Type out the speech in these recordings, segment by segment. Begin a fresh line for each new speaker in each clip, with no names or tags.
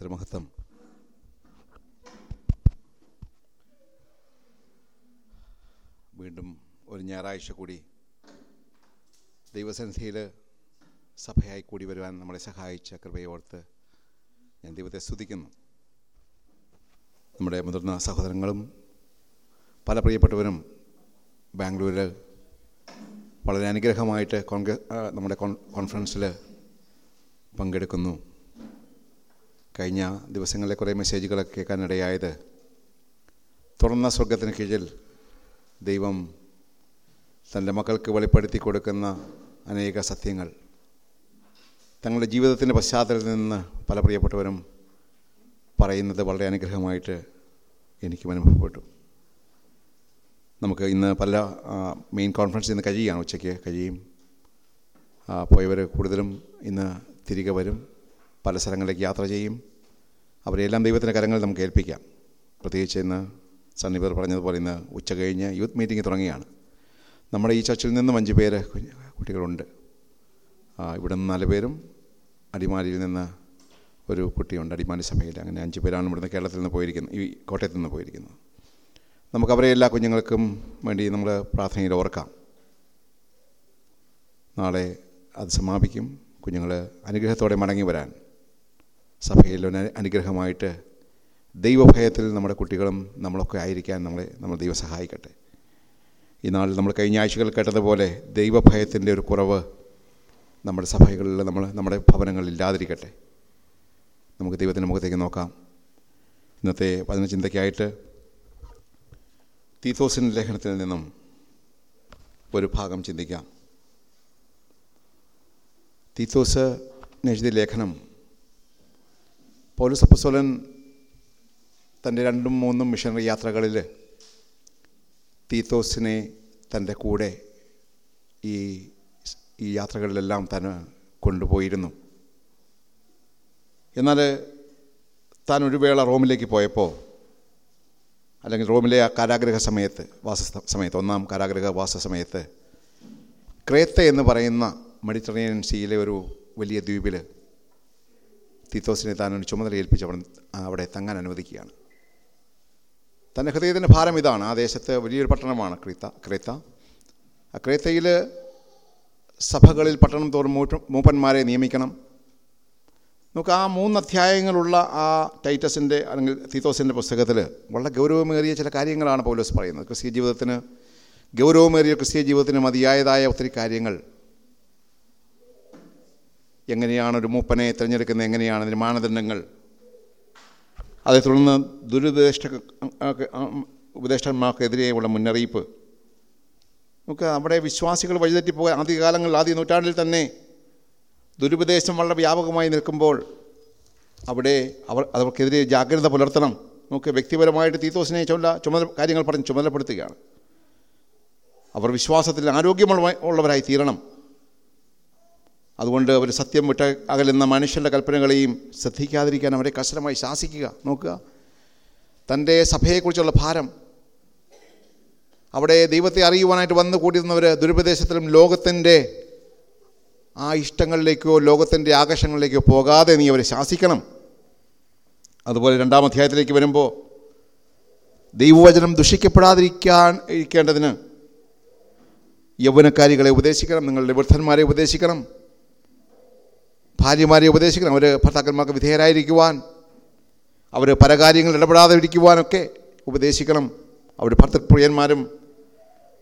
നാമത്തിന് മഹത്വം വീണ്ടും ഒരു ഞായറാഴ്ച കൂടി ദൈവസന്നിധിയിൽ സഭയായി കൂടി വരുവാൻ നമ്മളെ സഹായിച്ച കൃപയോർത്ത് ഞാൻ ദൈവത്തെ സ്തുതിക്കുന്നു. നമ്മുടെ മുതിർന്ന സഹോദരങ്ങളും പല പ്രിയപ്പെട്ടവരും ബാംഗ്ലൂരിൽ വളരെ അനുഗ്രഹമായിട്ട് കോൺഗ്ര നമ്മുടെ കോൺ കോൺഫറൻസിൽ പങ്കെടുക്കുന്നു. കഴിഞ്ഞ ദിവസങ്ങളിലെ കുറേ മെസ്സേജുകളൊക്കെ കേൾക്കാനിടയായത്. തുറന്ന സ്വർഗത്തിന് കീഴിൽ ദൈവം തന്റെ മക്കൾക്ക് വെളിപ്പെടുത്തി കൊടുക്കുന്ന അനേക സത്യങ്ങൾ. തങ്ങളുടെ ജീവിതത്തിന്റെ പശ്ചാത്തലത്തിൽ നിന്ന് പല പ്രിയപ്പെട്ടവരും പറയുന്നത് വളരെ അനുഗ്രഹമായിട്ട് എനിക്കും അനുഭവപ്പെട്ടു. നമുക്ക് ഇന്ന് പല മെയിൻ കോൺഫറൻസ് ഇന്ന് കഴിയുകയാണ് ഉച്ചയ്ക്ക് കഴിയും. പോയവർ കൂടുതലും ഇന്ന് തിരികെ വരും പല സ്ഥലങ്ങളിലേക്ക് യാത്ര ചെയ്യും. അവരെല്ലാം ദൈവത്തിന്റെ കരങ്ങൾ നമുക്ക് ഏൽപ്പിക്കാം. പ്രത്യേകിച്ച് ഇന്ന് സണ്ണിബർ പറഞ്ഞതുപോലെ ഇന്ന് ഉച്ച കഴിഞ്ഞ് യൂത്ത് മീറ്റിംഗ് തുടങ്ങിയാണ് നമ്മുടെ ഈ ചർച്ചിൽ നിന്നും അഞ്ച് പേര് കുട്ടികളുണ്ട്. ഇവിടെ നിന്ന് നാല് പേരും അടിമാലിയിൽ നിന്ന് ഒരു കുട്ടിയുണ്ട്. അടിമാലി സഭയിൽ അങ്ങനെ അഞ്ച് പേരാണ് ഇവിടുന്ന് കേരളത്തിൽ നിന്ന് പോയിരിക്കുന്നത്. ഈ കോട്ടയത്ത് നിന്ന് പോയിരിക്കുന്നത്. നമുക്ക് അവരെ എല്ലാ കുഞ്ഞുങ്ങൾക്കും വേണ്ടി നമ്മൾ പ്രാർത്ഥനയിൽ ഓർക്കാം. നാളെ അത് സമാപിക്കും. കുഞ്ഞുങ്ങൾ അനുഗ്രഹത്തോടെ മടങ്ങി വരാൻ സഭയിൽ ഒരു അനുഗ്രഹമായിട്ട് ദൈവഭയത്തിൽ നമ്മുടെ കുട്ടികളും നമ്മളൊക്കെ ആയിരിക്കാൻ നമ്മളെ നമ്മൾ ദൈവം സഹായിക്കട്ടെ. ഈ നാളിൽ നമ്മൾ കഴിഞ്ഞ ആഴ്ചകൾ കേട്ടതുപോലെ ദൈവഭയത്തിന്റെ ഒരു കുറവ് നമ്മുടെ സഭകളിൽ നമ്മൾ നമ്മുടെ ഭവനങ്ങളിൽ ഇല്ലാതിരിക്കട്ടെ. നമുക്ക് ദൈവത്തിന്റെ മുഖത്തേക്ക് നോക്കാം. ഇന്നത്തെ പതിന ചിന്തയ്ക്കായിട്ട് തീത്തോസിൻ ലേഖനത്തിൽ നിന്നും ഒരു ഭാഗം ചിന്തിക്കാം. തീത്തോസ് എഴുതിയ ലേഖനം പൗലോസ് അപ്പസ്തോലൻ തന്റെ രണ്ടും മൂന്നും മിഷനറി യാത്രകളിൽ തീത്തോസിനെ തന്റെ കൂടെ ഈ ഈ യാത്രകളിലെല്ലാം താൻ കൊണ്ടുപോയിരുന്നു. എന്നാൽ താൻ ഒരു വേള റോമിലേക്ക് പോയപ്പോൾ അല്ലെങ്കിൽ റോമിലെ ആ കാരാഗ്രഹ സമയത്ത് വാസ സമയത്ത് ഒന്നാം കാരാഗ്രഹ വാസ സമയത്ത് ക്രേത്ത എന്ന് പറയുന്ന മെഡിറ്ററേനിയൻ സീയിലെ ഒരു വലിയ ദ്വീപിൽ തീത്തോസിനെ താൻ ചുമതല ഏൽപ്പിച്ച് അവിടെ അവിടെ തങ്ങാൻ അനുവദിക്കുകയാണ്. തന്റെ ഹൃദയത്തിന്റെ ഭാരം ഇതാണ്. ആ ദേശത്ത് വലിയൊരു പട്ടണമാണ് ക്രീത്ത ക്രേത്ത. ആ ക്രേത്തയിൽ സഭകളിൽ പട്ടണം തോറും മൂപ്പന്മാരെ നിയമിക്കണം. നമുക്ക് ആ മൂന്ന് അധ്യായങ്ങളുള്ള ആ ടൈറ്റസിന്റെ അല്ലെങ്കിൽ തീത്തോസിന്റെ പുസ്തകത്തിൽ വളരെ ഗൗരവമേറിയ ചില കാര്യങ്ങളാണ് പൗലോസ് പറയുന്നത്. ക്രിസ്തീയ ജീവിതത്തിന് ഗൗരവമേറിയ ക്രിസ്തീയ ജീവിതത്തിന് മതിയായതായ ഒത്തിരി കാര്യങ്ങൾ എങ്ങനെയാണ് ഒരു മൂപ്പനെ തിരഞ്ഞെടുക്കുന്നത്? എങ്ങനെയാണ് അതിന് മാനദണ്ഡങ്ങൾ? അതേ തുടർന്ന് ദുരുപദേഷ്ട ഉപദേഷ്ടന്മാർക്കെതിരെയുള്ള മുന്നറിയിപ്പ്. നമുക്ക് അവിടെ വിശ്വാസികൾ വഴിതെറ്റിപ്പോകാൻ ആദ്യകാലങ്ങളിൽ ആദ്യ നൂറ്റാണ്ടിൽ തന്നെ ദുരുപദേശം വളരെ വ്യാപകമായി നിൽക്കുമ്പോൾ അവിടെ അവർ അവർക്കെതിരെ ജാഗ്രത പുലർത്തണം. നമുക്ക് വ്യക്തിപരമായിട്ട് തീത്തോസിനെ ചുമല ചുമതല കാര്യങ്ങൾ പറഞ്ഞ് ചുമതലപ്പെടുത്തുകയാണ്. അവർ വിശ്വാസത്തിൽ ആരോഗ്യമുള്ള ഉള്ളവരായി തീരണം. അതുകൊണ്ട് അവർ സത്യം വിട്ട് അകലുന്ന മനുഷ്യരുടെ കൽപ്പനകളെയും ശ്രദ്ധിക്കാതിരിക്കാൻ അവരെ കർശനമായി ശാസിക്കുക. നോക്കുക. തന്റെ സഭയെക്കുറിച്ചുള്ള ഭാരം. അവിടെ ദൈവത്തെ അറിയുവാനായിട്ട് വന്നു കൂടിയിരുന്നവർ ദുരുപദേശത്തിലും ലോകത്തിന്റെ ആ ഇഷ്ടങ്ങളിലേക്കോ ലോകത്തിന്റെ ആകർഷങ്ങളിലേക്കോ പോകാതെ നീ അവരെ ശാസിക്കണം. അതുപോലെ രണ്ടാം അധ്യായത്തിലേക്ക് വരുമ്പോൾ ദൈവവചനം ദുഷിക്കപ്പെടാതിരിക്കാൻ ഇരിക്കേണ്ടതിന് യൗവനക്കാരികളെ ഉപദേശിക്കണം നിങ്ങളുടെ വൃദ്ധന്മാരെ ഉപദേശിക്കണം. ഭാര്യമാരെ ഉപദേശിക്കണം. അവർ ഭർത്താക്കന്മാർക്ക് വിധേയരായിരിക്കുവാൻ അവർ പല കാര്യങ്ങളിൽ ഇടപെടാതെ ഇരിക്കുവാനൊക്കെ ഉപദേശിക്കണം. അവർ ഭർത്തൃപ്രിയന്മാരും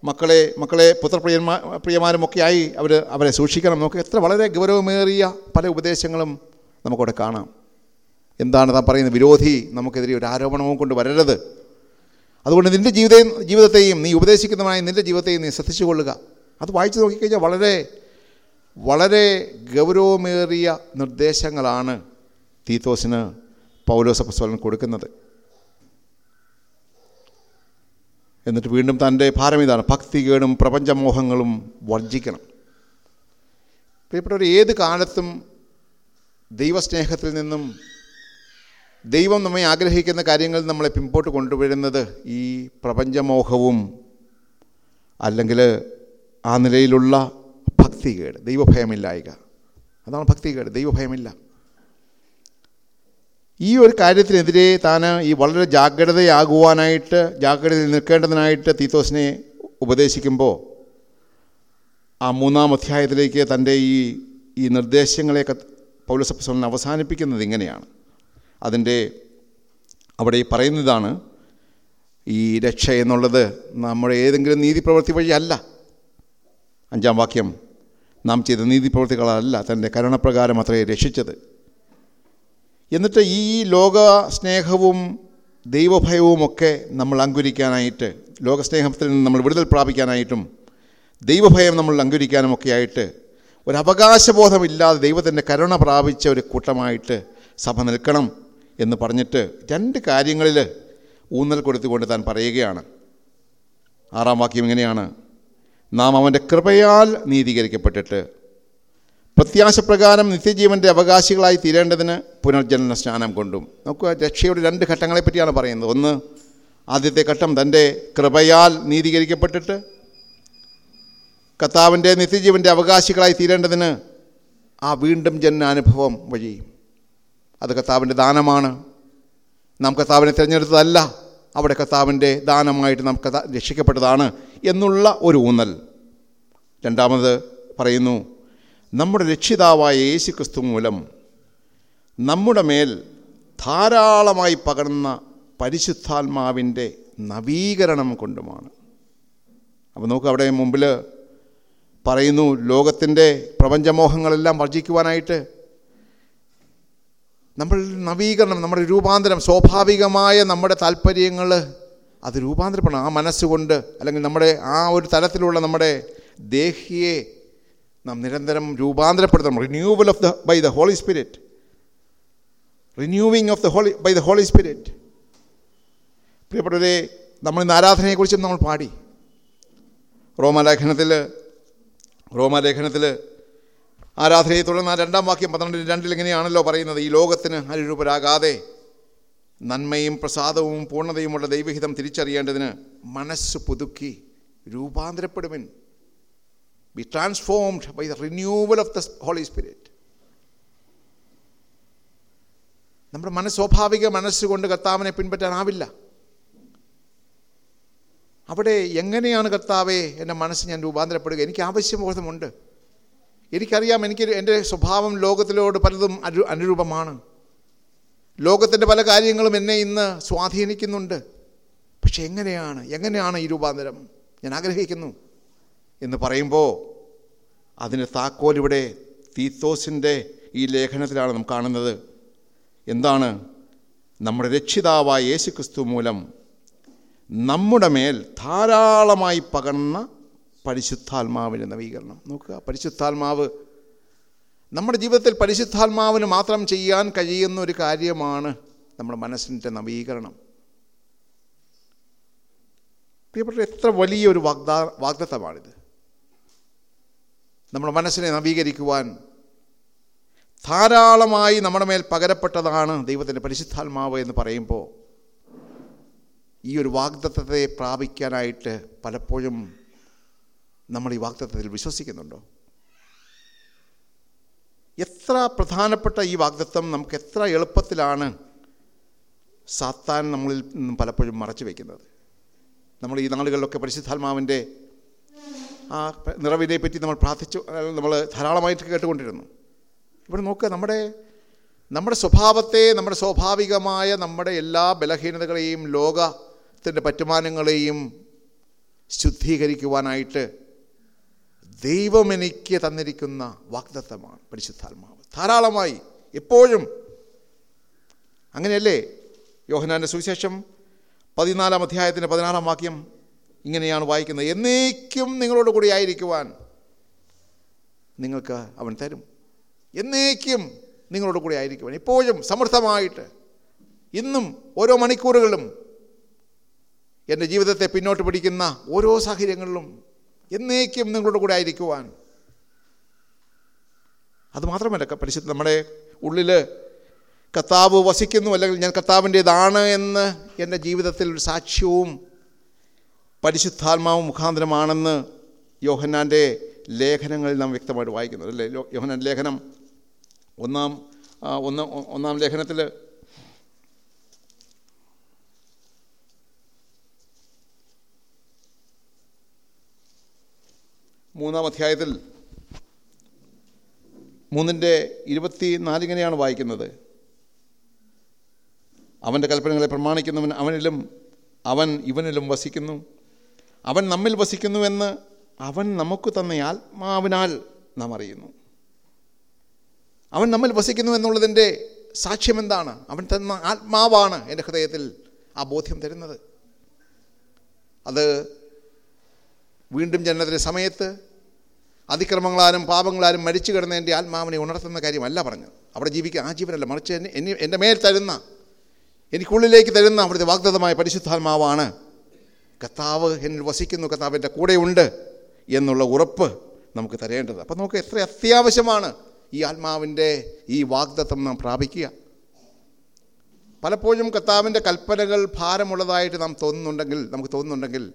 മക്കളെ മക്കളെ പുത്രപ്രിയന്മാ പ്രിയമാരുമൊക്കെയായി അവർ അവരെ സൂക്ഷിക്കണം. നമുക്ക് എത്ര വളരെ ഗൗരവമേറിയ പല ഉപദേശങ്ങളും നമുക്കവിടെ കാണാം. എന്താണ് താൻ പറയുന്നത്? വിരോധി നമുക്കെതിരെ ഒരു ആരോപണവും കൊണ്ട് വരരുത്. അതുകൊണ്ട് നിന്റെ ജീവിത ജീവിതത്തെയും നീ ഉപദേശിക്കുന്നതായി നിന്റെ ജീവിതത്തെയും നീ ശ്രദ്ധിച്ചു കൊള്ളുക അത് വായിച്ചു നോക്കിക്കഴിഞ്ഞാൽ വളരെ വളരെ ഗൗരവമേറിയ നിർദ്ദേശങ്ങളാണ് തീത്തോസിന് പൗലോസ് അപ്പസ്വലൻ കൊടുക്കുന്നത്. എന്നിട്ട് വീണ്ടും തന്റെ ഭാരം ഇതാണ്. ഭക്തികേടും പ്രപഞ്ചമോഹങ്ങളും വർജിക്കണം പ്രിയപ്പെട്ടവർ ഏത് കാലത്തും ദൈവസ്നേഹത്തിൽ നിന്നും ദൈവം നമ്മെ ആഗ്രഹിക്കുന്ന കാര്യങ്ങൾ നമ്മളെ പിമ്പോട്ട് കൊണ്ടുവരുന്നത് ഈ പ്രപഞ്ചമോഹവും അല്ലെങ്കിൽ ആ നിലയിലുള്ള ഭക്തികേട് ദൈവഭയമില്ലായക. അതാണ് ഭക്തികേട് ദൈവഭയമില്ല. ഈ ഒരു കാര്യത്തിനെതിരെ താൻ ഈ വളരെ ജാഗ്രതയാകുവാനായിട്ട് ജാഗ്രതയിൽ നിൽക്കേണ്ടതിനായിട്ട് തീത്തോസിനെ ഉപദേശിക്കുമ്പോൾ ആ മൂന്നാം അധ്യായത്തിലേക്ക് തന്റെ ഈ ഈ നിർദ്ദേശങ്ങളെയൊക്കെ പൗലസപ്സോളൻ അവസാനിപ്പിക്കുന്നത് ഇങ്ങനെയാണ്. അതിന്റെ അവിടെ പറയുന്നതാണ് ഈ രക്ഷ എന്നുള്ളത് നമ്മുടെ ഏതെങ്കിലും നീതി പ്രവൃത്തി വഴിയല്ല. അഞ്ചാം വാക്യം നാം ചെയ്ത നീതി പ്രവൃത്തികളല്ല തന്റെ കരുണപ്രകാരം അത്രയെ രക്ഷിച്ചത്. എന്നിട്ട് ഈ ലോക സ്നേഹവും ദൈവഭയവുമൊക്കെ നമ്മൾ അങ്കുരിക്കാനായിട്ട് ലോകസ്നേഹത്തിൽ നിന്ന് നമ്മൾ വിടുതൽ പ്രാപിക്കാനായിട്ടും ദൈവഭയം നമ്മൾ അങ്കുരിക്കാനുമൊക്കെയായിട്ട് ഒരു അവകാശബോധമില്ലാതെ ദൈവത്തിന്റെ കരുണ പ്രാപിച്ച ഒരു കൂട്ടമായിട്ട് സഭ നിൽക്കണം എന്ന് പറഞ്ഞിട്ട് രണ്ട് കാര്യങ്ങളിൽ ഊന്നൽ കൊടുത്തുകൊണ്ട് താൻ പറയുകയാണ്. ആറാം വാക്യം ഇങ്ങനെയാണ്. നാം അവന്റെ കൃപയാൽ നീതീകരിക്കപ്പെട്ടിട്ട് പ്രത്യാശപ്രകാരം നിത്യജീവന്റെ അവകാശികളായി തീരേണ്ടതിന് പുനർജനന സ്നാനം കൊണ്ടും. നോക്കുക രക്ഷയുടെ രണ്ട് ഘട്ടങ്ങളെപ്പറ്റിയാണ് പറയുന്നത്. ഒന്ന് ആദ്യത്തെ ഘട്ടം തന്റെ കൃപയാൽ നീതീകരിക്കപ്പെട്ടിട്ട് കർത്താവിന്റെ നിത്യജീവന്റെ അവകാശികളായി തീരേണ്ടതിന് ആ വീണ്ടും ജനനാനുഭവം വഴി. അത് കർത്താവിന്റെ ദാനമാണ്. നാം കർത്താവിനെ തിരഞ്ഞെടുത്തതല്ല അവിടെ കർത്താവിന്റെ ദാനമായിട്ട് നാം കഥ രക്ഷിക്കപ്പെട്ടതാണ്. എന്നുള്ള ഒരു ഊന്നൽ. രണ്ടാമത് പറയുന്നു നമ്മുടെ രക്ഷിതാവായ യേശു ക്രിസ്തു മൂലം നമ്മുടെ മേൽ ധാരാളമായി പകർന്ന പരിശുദ്ധാത്മാവിന്റെ നവീകരണം കൊണ്ടുമാണ്. അപ്പോൾ നോക്കുക അവിടെ മുമ്പിൽ പറയുന്നു ലോകത്തിന്റെ പ്രപഞ്ചമോഹങ്ങളെല്ലാം വർജിക്കുവാനായിട്ട് നമ്മൾ നവീകരണം നമ്മുടെ രൂപാന്തരം സ്വാഭാവികമായ നമ്മുടെ താല്പര്യങ്ങൾ അത് രൂപാന്തരപ്പെടണം. ആ മനസ്സുകൊണ്ട് അല്ലെങ്കിൽ നമ്മുടെ ആ ഒരു തലത്തിലുള്ള നമ്മുടെ ദേഹിയെ നാം നിരന്തരം രൂപാന്തരപ്പെടുത്തണം. Renewal of the by the Holy Spirit renewing of the holy by the Holy Spirit പ്രിയപ്പെട്ടവരെ നമ്മൾ ഇന്ന് ആരാധനയെക്കുറിച്ചും നമ്മൾ പാടി. റോമാലേഖനത്തിൽ റോമാലേഖനത്തിൽ ആരാധനയെ തുടർന്ന് ആ രണ്ടാം വാക്യം പന്ത്രണ്ട് രണ്ടിൽ ഇങ്ങനെയാണല്ലോ പറയുന്നത്. ഈ ലോകത്തിന് അനുരൂപരാകാതെ നന്മയും പ്രസാദവും പൂർണതയുമുള്ള ദൈവഹിതം തിരിച്ചറിയേണ്ടതിന് മനസ്സ് പുതുക്കി രൂപാന്തരപ്പെടുവിൻ. Be transformed by the renewal of the Holy Spirit നമ്മുടെ മനസ്സ് സ്വാഭാവിക മനസ്സുകൊണ്ട് കർത്താവിനെ പിൻപറ്റാനാവില്ല. അവിടെ എങ്ങനെയാണ് കർത്താവെ എന്റെ മനസ്സ് ഞാൻ രൂപാന്തരപ്പെടുക? എനിക്ക് ആവശ്യബോധമുണ്ട്. എനിക്കറിയാം എനിക്ക് എന്റെ സ്വഭാവം ലോകത്തിലോട് പലതും അനുരൂപമാണ്. ലോകത്തിന്റെ പല കാര്യങ്ങളും എന്നെ ഇന്ന് സ്വാധീനിക്കുന്നുണ്ട്. പക്ഷെ എങ്ങനെയാണ് എങ്ങനെയാണ് ഈ രൂപാന്തരം? ഞാൻ ആഗ്രഹിക്കുന്നു. എന്ന് പറയുമ്പോൾ അതിന് താക്കോൽ ഇവിടെ തീത്തോസിന്റെ ഈ ലേഖനത്തിലാണ് നാം കാണുന്നത്. എന്താണ്? നമ്മുടെ രക്ഷിതാവായ യേശു ക്രിസ്തു മൂലം നമ്മുടെ മേൽ ധാരാളമായി പകർന്ന പരിശുദ്ധാത്മാവിന്റെ നവീകരണം. നോക്കുക പരിശുദ്ധാത്മാവ് നമ്മുടെ ജീവിതത്തിൽ പരിശുദ്ധാത്മാവിന് മാത്രം ചെയ്യാൻ കഴിയുന്ന ഒരു കാര്യമാണ് നമ്മുടെ മനസ്സിന്റെ നവീകരണം. പ്രിയപ്പെട്ട എത്ര വലിയൊരു വാഗ്ദാ വാഗ്ദത്തമാണിത്. നമ്മുടെ മനസ്സിനെ നവീകരിക്കുവാൻ ധാരാളമായി നമ്മുടെ മേൽ പകരപ്പെട്ടതാണ് ദൈവത്തിന്റെ പരിശുദ്ധാത്മാവ് എന്ന് പറയുമ്പോൾ ഈ ഒരു വാഗ്ദത്തത്തെ പ്രാപിക്കാനായിട്ട് പലപ്പോഴും നമ്മൾ ഈ വാഗ്ദത്തത്തിൽ വിശ്വസിക്കുന്നുണ്ടോ? എത്ര പ്രധാനപ്പെട്ട ഈ വാഗ്ദത്വം നമുക്ക് എത്ര എളുപ്പത്തിലാണ് സാത്താൻ നമ്മളിൽ നിന്നും പലപ്പോഴും മറച്ചു വയ്ക്കുന്നത് നമ്മൾ ഈ നാളുകളിലൊക്കെ പരിശുദ്ധാത്മാവിന്റെ ആ നിറവിനെ പറ്റി നമ്മൾ പ്രാർത്ഥിച്ചു നമ്മൾ ധാരാളമായിട്ട് കേട്ടുകൊണ്ടിരുന്നു. ഇവിടെ നോക്കുക നമ്മുടെ നമ്മുടെ സ്വഭാവത്തെ നമ്മുടെ സ്വാഭാവികമായ നമ്മുടെ എല്ലാ ബലഹീനതകളെയും ലോകത്തിന്റെ പറ്റുമാനങ്ങളെയും ശുദ്ധീകരിക്കുവാനായിട്ട് ദൈവം എനിക്ക് തന്നിരിക്കുന്ന വാഗ്ദത്തമാണ് പരിശുദ്ധാത്മാവ്. ധാരാളമായി എപ്പോഴും. അങ്ങനെയല്ലേ? യോഹനാന്റെ സുവിശേഷം പതിനാലാം അധ്യായത്തിന്റെ പതിനാറാം വാക്യം ഇങ്ങനെയാണ് വായിക്കുന്നത്. എന്നേക്കും നിങ്ങളോട് കൂടി ആയിരിക്കുവാൻ നിങ്ങൾക്ക് അവൻ തരും. എന്നേക്കും നിങ്ങളോട് കൂടി ആയിരിക്കുവാൻ. എപ്പോഴും സമൃദ്ധമായിട്ട് ഇന്നും ഓരോ മണിക്കൂറുകളിലും എന്റെ ജീവിതത്തെ പിന്നോട്ട് പിടിക്കുന്ന ഓരോ സാഹചര്യങ്ങളിലും എന്നേക്കും നിങ്ങളുടെ കൂടെ ആയിരിക്കുവാൻ. അതുമാത്രമല്ല പരിശുദ്ധ നമ്മുടെ ഉള്ളിൽ കർത്താവ് വസിക്കുന്നു അല്ലെങ്കിൽ ഞാൻ കർത്താവിന്റേതാണ് എന്ന് എന്റെ ജീവിതത്തിൽ ഒരു സാക്ഷ്യവും പരിശുദ്ധാത്മാവും മുഖാന്തരമാണെന്ന് യോഹന്നാന്റെ ലേഖനങ്ങളിൽ നാം വ്യക്തമായിട്ട് വായിക്കുന്നത് അല്ലേ? യോഹന്നാൻ ലേഖനം ഒന്നാം ഒന്ന് ഒന്നാം ലേഖനത്തിൽ മൂന്നാം അധ്യായത്തിൽ മൂന്നിന്റെ ഇരുപത്തി നാലിങ്ങനെയാണ് വായിക്കുന്നത്. അവന്റെ കൽപ്പനകളെ പ്രമാണിക്കുന്നവൻ അവനിലും അവൻ ഇവനിലും വസിക്കുന്നു. അവൻ നമ്മിൽ വസിക്കുന്നുവെന്ന് അവൻ നമുക്ക് തന്ന ആത്മാവിനാൽ നാം അറിയുന്നു. അവൻ നമ്മിൽ വസിക്കുന്നു എന്നുള്ളതിന്റെ സാക്ഷ്യം എന്താണ്? അവൻ തന്ന ആത്മാവാണ് എന്റെ ഹൃദയത്തിൽ ആ ബോധ്യം തരുന്നത്. അത് വീണ്ടും ജനനത്തിന്റെ സമയത്ത് അതിക്രമങ്ങളാലും പാപങ്ങളാലും മരിച്ചു കിടന്ന എന്റെ ആത്മാവിനെ ഉണർത്തുന്ന കാര്യമല്ല പറഞ്ഞത്. അവിടെ ജീവിക്കുക ആ ജീവനല്ല മറിച്ച് എന്നെ എന്നെ എന്റെ മേൽ തരുന്ന എനിക്കുള്ളിലേക്ക് തരുന്ന അവിടുത്തെ വാഗ്ദത്തമായ പരിശുദ്ധാത്മാവാണ്. കർത്താവ് എന്നിൽ വസിക്കുന്നു കർത്താവ് എന്റെ കൂടെയുണ്ട് എന്നുള്ള ഉറപ്പ് നമുക്ക് തരേണ്ടത്. അപ്പോൾ നമുക്ക് എത്ര അത്യാവശ്യമാണ് ഈ ആത്മാവിന്റെ ഈ വാഗ്ദത്തം നാം പ്രാപിക്കുക. പലപ്പോഴും കർത്താവിന്റെ കൽപ്പനകൾ ഭാരമുള്ളതായിട്ട് നാം തോന്നുന്നുണ്ടെങ്കിൽ നമുക്ക് തോന്നുന്നുണ്ടെങ്കിൽ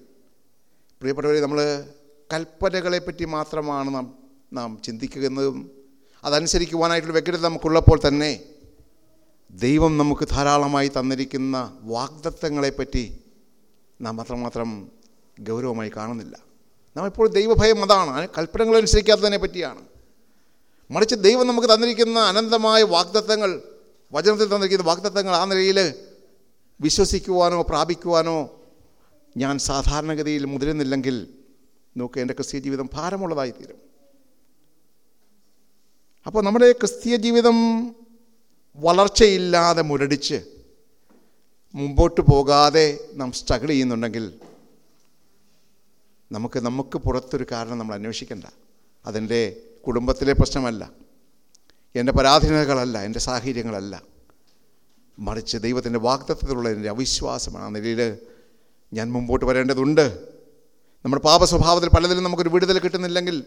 പ്രിയപ്പെട്ടവരെ നമ്മൾ കൽപ്പനകളെപ്പറ്റി മാത്രമാണ് നാം നാം ചിന്തിക്കുന്നതും അതനുസരിക്കുവാനായിട്ടുള്ള വ്യഗ്രത നമുക്കുള്ളപ്പോൾ തന്നെ ദൈവം നമുക്ക് ധാരാളമായി തന്നിരിക്കുന്ന വാഗ്ദത്തങ്ങളെപ്പറ്റി നാം അത്രമാത്രം ഗൗരവമായി കാണുന്നില്ല. നാം ഇപ്പോൾ ദൈവഭയം അതാണ് കൽപ്പനകൾ അനുസരിക്കാത്തതിനെ പറ്റിയാണ്. മറിച്ച് ദൈവം നമുക്ക് തന്നിരിക്കുന്ന അനന്തമായ വാഗ്ദത്തങ്ങൾ വചനത്തിൽ തന്നിരിക്കുന്ന വാഗ്ദത്തങ്ങൾ ആ നിലയിൽ വിശ്വസിക്കുവാനോ പ്രാപിക്കുവാനോ ഞാൻ സാധാരണഗതിയിൽ മുതിരുന്നില്ലെങ്കിൽ നോക്ക് എന്റെ ക്രിസ്തീയ ജീവിതം ഭാരമുള്ളതായി തീരും അപ്പോൾ നമ്മുടെ ക്രിസ്തീയ ജീവിതം വളർച്ചയില്ലാതെ മുരടിച്ച് മുമ്പോട്ട് പോകാതെ നാം സ്ട്രഗിൾ ചെയ്യുന്നുണ്ടെങ്കിൽ നമുക്ക് നമുക്ക് പുറത്തൊരു കാരണം നമ്മൾ അന്വേഷിക്കണ്ട. അതെന്റെ കുടുംബത്തിലെ പ്രശ്നമല്ല. എന്റെ പരാധീനതകളല്ല എന്റെ സാഹചര്യങ്ങളല്ല. മറിച്ച് ദൈവത്തിന്റെ വാഗ്ദത്വത്തിലുള്ള എന്റെ അവിശ്വാസമാണ്. ആ നിലയിൽ ഞാൻ മുമ്പോട്ട് വരേണ്ടതുണ്ട്. നമ്മുടെ പാപ സ്വഭാവത്തിൽ പലതിലും നമുക്കൊരു വിടുതൽ കിട്ടുന്നില്ലെങ്കിൽ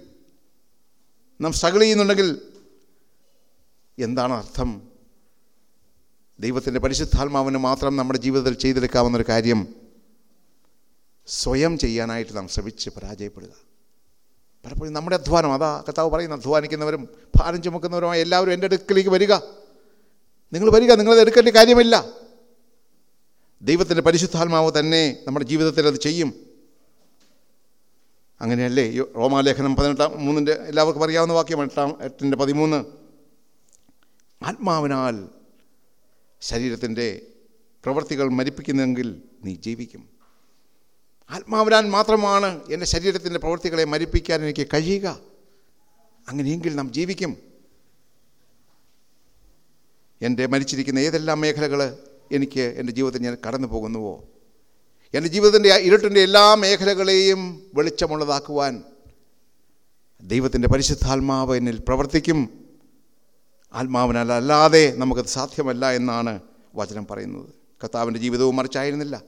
നാം സ്ട്രഗിൾ ചെയ്യുന്നുണ്ടെങ്കിൽ എന്താണ് അർത്ഥം? ദൈവത്തിന്റെ പരിശുദ്ധാത്മാവിന് മാത്രം നമ്മുടെ ജീവിതത്തിൽ ചെയ്തെടുക്കാവുന്നൊരു കാര്യം സ്വയം ചെയ്യാനായിട്ട് നാം ശ്രമിച്ച് പരാജയപ്പെടുക. പലപ്പോഴും നമ്മുടെ അധ്വാനം അതാ കർത്താവ് പറയുന്ന അധ്വാനിക്കുന്നവരും ഭാരം ചുമക്കുന്നവരുമായ എല്ലാവരും എന്റെ അടുക്കലേക്ക് വരിക. നിങ്ങൾ വരിക നിങ്ങളത് എടുക്കേണ്ട കാര്യമില്ല. ദൈവത്തിന്റെ പരിശുദ്ധാത്മാവ് തന്നെ നമ്മുടെ ജീവിതത്തിൽ അത് ചെയ്യും. അങ്ങനെയല്ലേ? ഈ റോമാലേഖനം പതിനെട്ടാം മൂന്നിന്റെ എല്ലാവർക്കും അറിയാവുന്ന വാക്യം എട്ടാം എട്ടിന്റെ പതിമൂന്ന്. ആത്മാവിനാൽ ശരീരത്തിന്റെ പ്രവൃത്തികൾ മരിപ്പിക്കുന്നെങ്കിൽ നീ ജീവിക്കും. ആത്മാവിനാൽ മാത്രമാണ് എന്റെ ശരീരത്തിന്റെ പ്രവൃത്തികളെ മരിപ്പിക്കാൻ എനിക്ക് കഴിയുക. അങ്ങനെയെങ്കിൽ നാം ജീവിക്കും. എന്റെ മരിച്ചിരിക്കുന്ന ഏതെല്ലാം മേഖലകൾ എനിക്ക് എന്റെ ജീവിതത്തിൽ ഞാൻ കടന്നു പോകുന്നുവോ എന്റെ ജീവിതത്തിന്റെ ഇരുട്ടിന്റെ എല്ലാ മേഖലകളെയും വെളിച്ചമുള്ളതാക്കുവാൻ ദൈവത്തിന്റെ പരിശുദ്ധാത്മാവ് എന്നിൽ പ്രവർത്തിക്കും. ആത്മാവിനാൽ അല്ലാതെ നമുക്കത് സാധ്യമല്ല എന്നാണ് വചനം പറയുന്നത്. കർത്താവിന്റെ ജീവിതവും മറിച്ചായിരുന്നില്ല.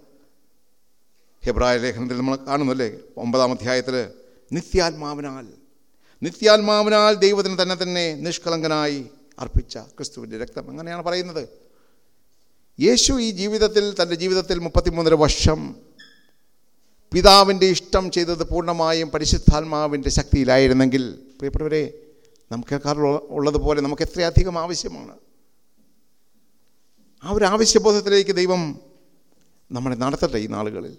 ഹെബ്രായ ലേഖനത്തിൽ നമ്മൾ കാണുന്നല്ലേ ഒമ്പതാം അധ്യായത്തിൽ നിത്യാത്മാവിനാൽ നിത്യാത്മാവിനാൽ ദൈവത്തിന് തന്നെ തന്നെ നിഷ്കളങ്കനായി അർപ്പിച്ച ക്രിസ്തുവിന്റെ രക്തം. അങ്ങനെയാണ് പറയുന്നത്. യേശു ഈ ജീവിതത്തിൽ തന്റെ ജീവിതത്തിൽ മുപ്പത്തിമൂന്നര വർഷം പിതാവിന്റെ ഇഷ്ടം ചെയ്തത് പൂർണമായും പരിശുദ്ധാത്മാവിന്റെ ശക്തിയിലായിരുന്നെങ്കിൽ പ്രിയപ്പെട്ടവരെ നമുക്ക് ഉള്ളതുപോലെ നമുക്ക് എത്രയധികം ആവശ്യമാണ്. ആ ഒരു ആവശ്യബോധത്തിലേക്ക് ദൈവം നമ്മളെ നടത്തട്ടെ ഈ നാളുകളിൽ.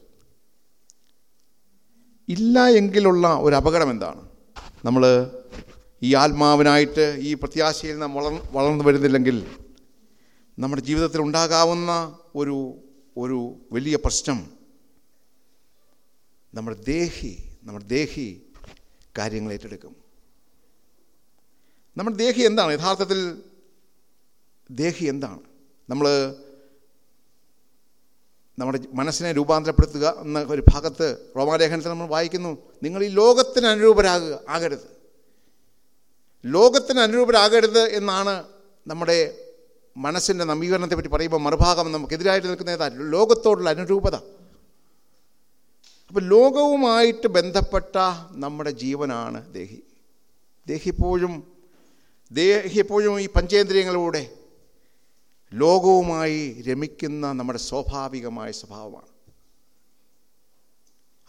ഇല്ല എങ്കിലുള്ള ഒരു അപകടം എന്താണ്? നമ്മൾ ഈ ആത്മാവിനായിട്ട് ഈ പ്രത്യാശയിൽ നാം വളർ വളർന്നു വരുന്നില്ലെങ്കിൽ നമ്മുടെ ജീവിതത്തിൽ ഉണ്ടാകാവുന്ന ഒരു ഒരു വലിയ പ്രശ്നം. നമ്മുടെ ദേഹി നമ്മുടെ ദേഹി കാര്യങ്ങൾ ഏറ്റെടുക്കും. നമ്മുടെ ദേഹി എന്താണ്? യഥാർത്ഥത്തിൽ ദേഹി എന്താണ്? നമ്മൾ നമ്മുടെ മനസ്സിനെ രൂപാന്തരപ്പെടുത്തുക എന്ന ഒരു ഭാഗത്ത് റോമാലേഖനത്തിൽ നമ്മൾ വായിക്കുന്നു. നിങ്ങൾ ഈ ലോകത്തിന് അനുരൂപരാകുക ആകരുത്. ലോകത്തിന് അനുരൂപരാകരുത് എന്നാണ് നമ്മുടെ മനസ്സിന്റെ നവീകരണത്തെ പറ്റി പറയുമ്പോൾ മറുഭാഗം നമുക്കെതിരായിട്ട് നിൽക്കുന്ന ഏതാ? ലോകത്തോടുള്ള അനുരൂപത. അപ്പോൾ ലോകവുമായിട്ട് ബന്ധപ്പെട്ട നമ്മുടെ ജീവനാണ് ദേഹി. ദേഹിപ്പോഴും ദേഹിപ്പോഴും ഈ പഞ്ചേന്ദ്രിയങ്ങളിലൂടെ ലോകവുമായി രമിക്കുന്ന നമ്മുടെ സ്വാഭാവികമായ സ്വഭാവമാണ്.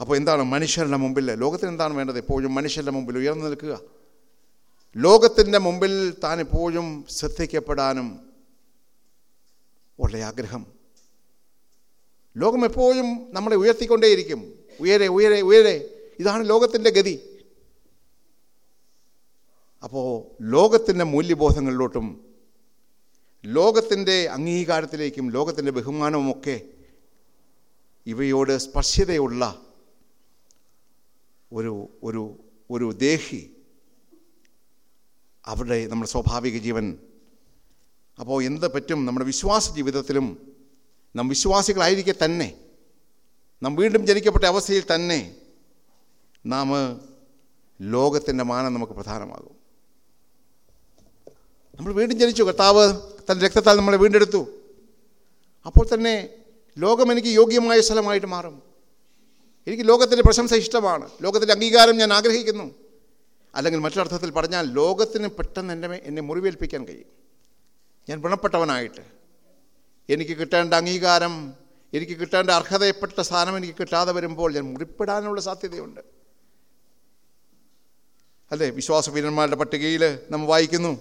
അപ്പോൾ എന്താണ് മനുഷ്യരുടെ മുമ്പിൽ ലോകത്തിന് എന്താണ് വേണ്ടത്? എപ്പോഴും മനുഷ്യരുടെ മുമ്പിൽ ഉയർന്നു നിൽക്കുക. ലോകത്തിന്റെ മുമ്പിൽ താൻ എപ്പോഴും ശ്രദ്ധിക്കപ്പെടാനും ഉള്ള ആഗ്രഹം. ലോകം എപ്പോഴും നമ്മളെ ഉയർത്തിക്കൊണ്ടേയിരിക്കും. ഉയരെ ഉയരെ ഉയരെ. ഇതാണ് ലോകത്തിന്റെ ഗതി. അപ്പോൾ ലോകത്തിന്റെ മൂല്യബോധങ്ങളിലോട്ടും ലോകത്തിന്റെ അംഗീകാരത്തിലേക്കും ലോകത്തിന്റെ ബഹുമാനവുമൊക്കെ ഇവയോട് സ്പർശ്യതയുള്ള ഒരു ഒരു ഒരു ദേഹി. അവിടെ നമ്മുടെ സ്വാഭാവിക ജീവൻ അപ്പോൾ എന്ത് പറ്റും? നമ്മുടെ വിശ്വാസ ജീവിതത്തിലും നാം വിശ്വാസികളായിരിക്കെ തന്നെ. നാം വീണ്ടും ജനിക്കപ്പെട്ട അവസ്ഥയിൽ തന്നെ നാം ലോകത്തിന്റെ മാനം നമുക്ക് പ്രധാനമാകും. നമ്മൾ വീണ്ടും ജനിച്ചു. കർത്താവ് തന്റെ രക്തത്താൽ നമ്മളെ വീണ്ടെടുത്തു. അപ്പോൾ തന്നെ ലോകം എനിക്ക് യോഗ്യമായ സ്ഥലമായിട്ട് മാറും. എനിക്ക് ലോകത്തിന്റെ പ്രശംസ ഇഷ്ടമാണ്. ലോകത്തിന്റെ അംഗീകാരം ഞാൻ ആഗ്രഹിക്കുന്നു. അല്ലെങ്കിൽ മറ്റൊരർത്ഥത്തിൽ പറഞ്ഞാൽ ലോകത്തിന് പെട്ടെന്ന് എന്റെ എന്നെ മുറിവേൽപ്പിക്കാൻ കഴിയും. ഞാൻ ഗുണപ്പെട്ടവനായിട്ട് എനിക്ക് കിട്ടേണ്ട അംഗീകാരം എനിക്ക് കിട്ടേണ്ട അർഹതയപ്പെട്ട സ്ഥാനം എനിക്ക് കിട്ടാതെ വരുമ്പോൾ ഞാൻ മുറിപ്പെടാനുള്ള സാധ്യതയുണ്ട്. അല്ലേ? വിശ്വാസവീരന്മാരുടെ പട്ടികയിൽ നമ്മൾ വായിക്കുന്നു.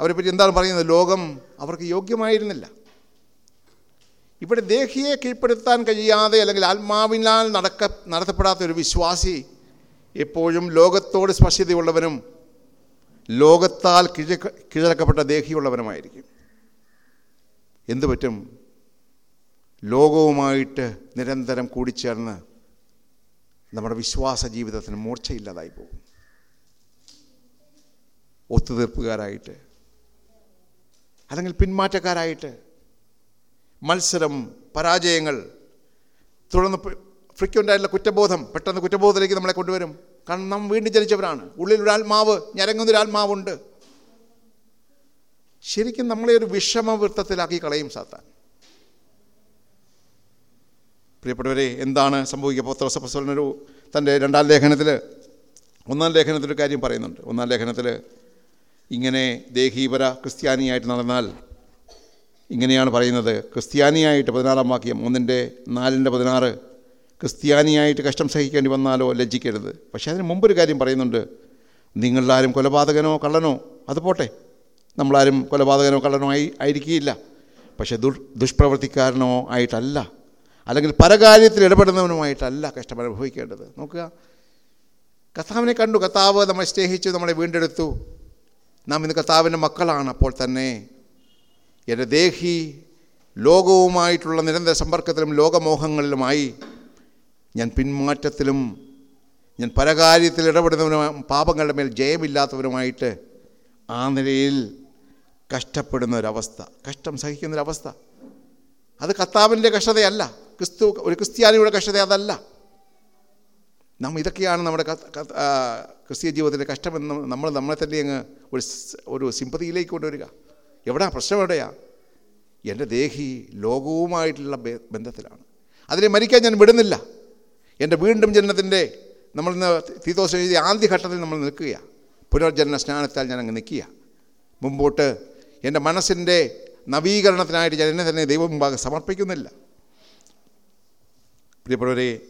അവരെപ്പറ്റി എന്താണ് പറയുന്നത്? ലോകം അവർക്ക് യോഗ്യമായിരുന്നില്ല. ഇവിടെ ദേഹിയെ കീഴ്പ്പെടുത്താൻ കഴിയാതെ അല്ലെങ്കിൽ ആത്മാവിനാൽ നടക്ക നടത്തപ്പെടാത്ത ഒരു വിശ്വാസി എപ്പോഴും ലോകത്തോട് സ്പർശ്യതയുള്ളവനും ലോകത്താൽ കിഴ കിഴക്കപ്പെട്ട ദേഹിയുള്ളവനുമായിരിക്കും. എന്തു പറ്റും? ലോകവുമായിട്ട് നിരന്തരം കൂടിച്ചേർന്ന് നമ്മുടെ വിശ്വാസ ജീവിതത്തിന് മൂർച്ചയില്ലാതായി പോകും. ഒത്തുതീർപ്പുകാരായിട്ട് അല്ലെങ്കിൽ പിന്മാറ്റക്കാരായിട്ട് മത്സരം പരാജയങ്ങൾ തുടർന്ന് ഫ്രിക്വന്റായിട്ടുള്ള കുറ്റബോധം പെട്ടെന്ന് കുറ്റബോധത്തിലേക്ക് നമ്മളെ കൊണ്ടുവരും. കാരണം നാം വീണ്ടും ജനിച്ചവരാണ്. ഉള്ളിലൊരാത്മാവ് ഞരങ്ങുന്നൊരാത്മാവുണ്ട്. ശരിക്കും നമ്മളെ ഒരു വിഷമവൃത്തത്തിലാക്കി കളയും സാത്താൻ. പ്രിയപ്പെട്ടവരെ എന്താണ് സംഭവിക്കുക? പത്രോസപ്പസ്വലനൊരു തന്റെ രണ്ടാം ലേഖനത്തിൽ ഒന്നാം ലേഖനത്തിലൊരു കാര്യം പറയുന്നുണ്ട്. ഒന്നാം ലേഖനത്തിൽ ഇങ്ങനെ ദേഹീപര ക്രിസ്ത്യാനിയായിട്ട് നടന്നാൽ ഇങ്ങനെയാണ് പറയുന്നത്. ക്രിസ്ത്യാനിയായിട്ട് പതിനാറാം വാക്യം ഒന്നിന്റെ നാലിന്റെ പതിനാറ് ക്രിസ്ത്യാനിയായിട്ട് കഷ്ടം സഹിക്കേണ്ടി വന്നാലോ ലജ്ജിക്കരുത്. പക്ഷേ അതിന് മുമ്പൊരു കാര്യം പറയുന്നുണ്ട്. നിങ്ങളിലാരും കൊലപാതകനോ കള്ളനോ അത് പോട്ടെ. നമ്മളാരും കൊലപാതകനോ കള്ളനോ ആയി ആയിരിക്കുകയില്ല. പക്ഷേ ദുർ ദുഷ്പ്രവർത്തിക്കാരനോ ആയിട്ടല്ല. അല്ലെങ്കിൽ പരകാര്യത്തിൽ ഇടപെടുന്നവനുമായിട്ടല്ല കഷ്ടം അനുഭവിക്കേണ്ടത്. നോക്കുക. കർത്താവിനെ കണ്ടു. കർത്താവ് നമ്മളെ സ്നേഹിച്ചു നമ്മളെ വീണ്ടെടുത്തു. നാം ഇന്ന് കർത്താവിന്റെ മക്കളാണ്. അപ്പോൾ തന്നെ എന്റെ ദേഹി ലോകവുമായിട്ടുള്ള നിരന്തര സമ്പർക്കത്തിലും ലോകമോഹങ്ങളിലുമായി ഞാൻ പിന്മാറ്റത്തിലും ഞാൻ പരകാര്യത്തിൽ ഇടപെടുന്നവനും പാപങ്ങളുടെ മേൽ ജയമില്ലാത്തവരുമായിട്ട് ആ നിലയിൽ കഷ്ടപ്പെടുന്ന ഒരവസ്ഥ കഷ്ടം സഹിക്കുന്നൊരവസ്ഥ. അത് കർത്താവിന്റെ കഷ്ടതയല്ല. ക്രിസ്തു ഒരു ക്രിസ്ത്യാനിയുടെ കഷ്ടത അതല്ല. നാം ഇതൊക്കെയാണ് നമ്മുടെ ക്രിസ്തീയ ജീവിതത്തിലെ കഷ്ടമെന്ന് നമ്മൾ നമ്മളെ തന്നെ അങ്ങ് ഒരു ഒരു സിമ്പതിയിലേക്ക് കൊണ്ടുവരിക. എവിടെയാ പ്രശ്നം എവിടെയാ? എന്റെ ദേഹി ലോകവുമായിട്ടുള്ള ബന്ധത്തിലാണ്. അതിനെ മരിക്കാൻ ഞാൻ വിടുന്നില്ല. എന്റെ വീണ്ടും ജനനത്തിന്റെ നമ്മൾ ഇന്ന് തീതോസ് ആദ്യഘട്ടത്തിൽ നമ്മൾ നിൽക്കുകയാണ് പുനർജന്മ സ്നാനത്താൽ ഞാൻ അങ്ങ് നിൽക്കുക മുമ്പോട്ട് എന്റെ മനസ്സിന്റെ നവീകരണത്തിനായിട്ട് ഞാൻ എന്നെ തന്നെ ദൈവം മുമ്പാകെ സമർപ്പിക്കുന്നില്ല. പ്രിയപ്പെട്ടവരെ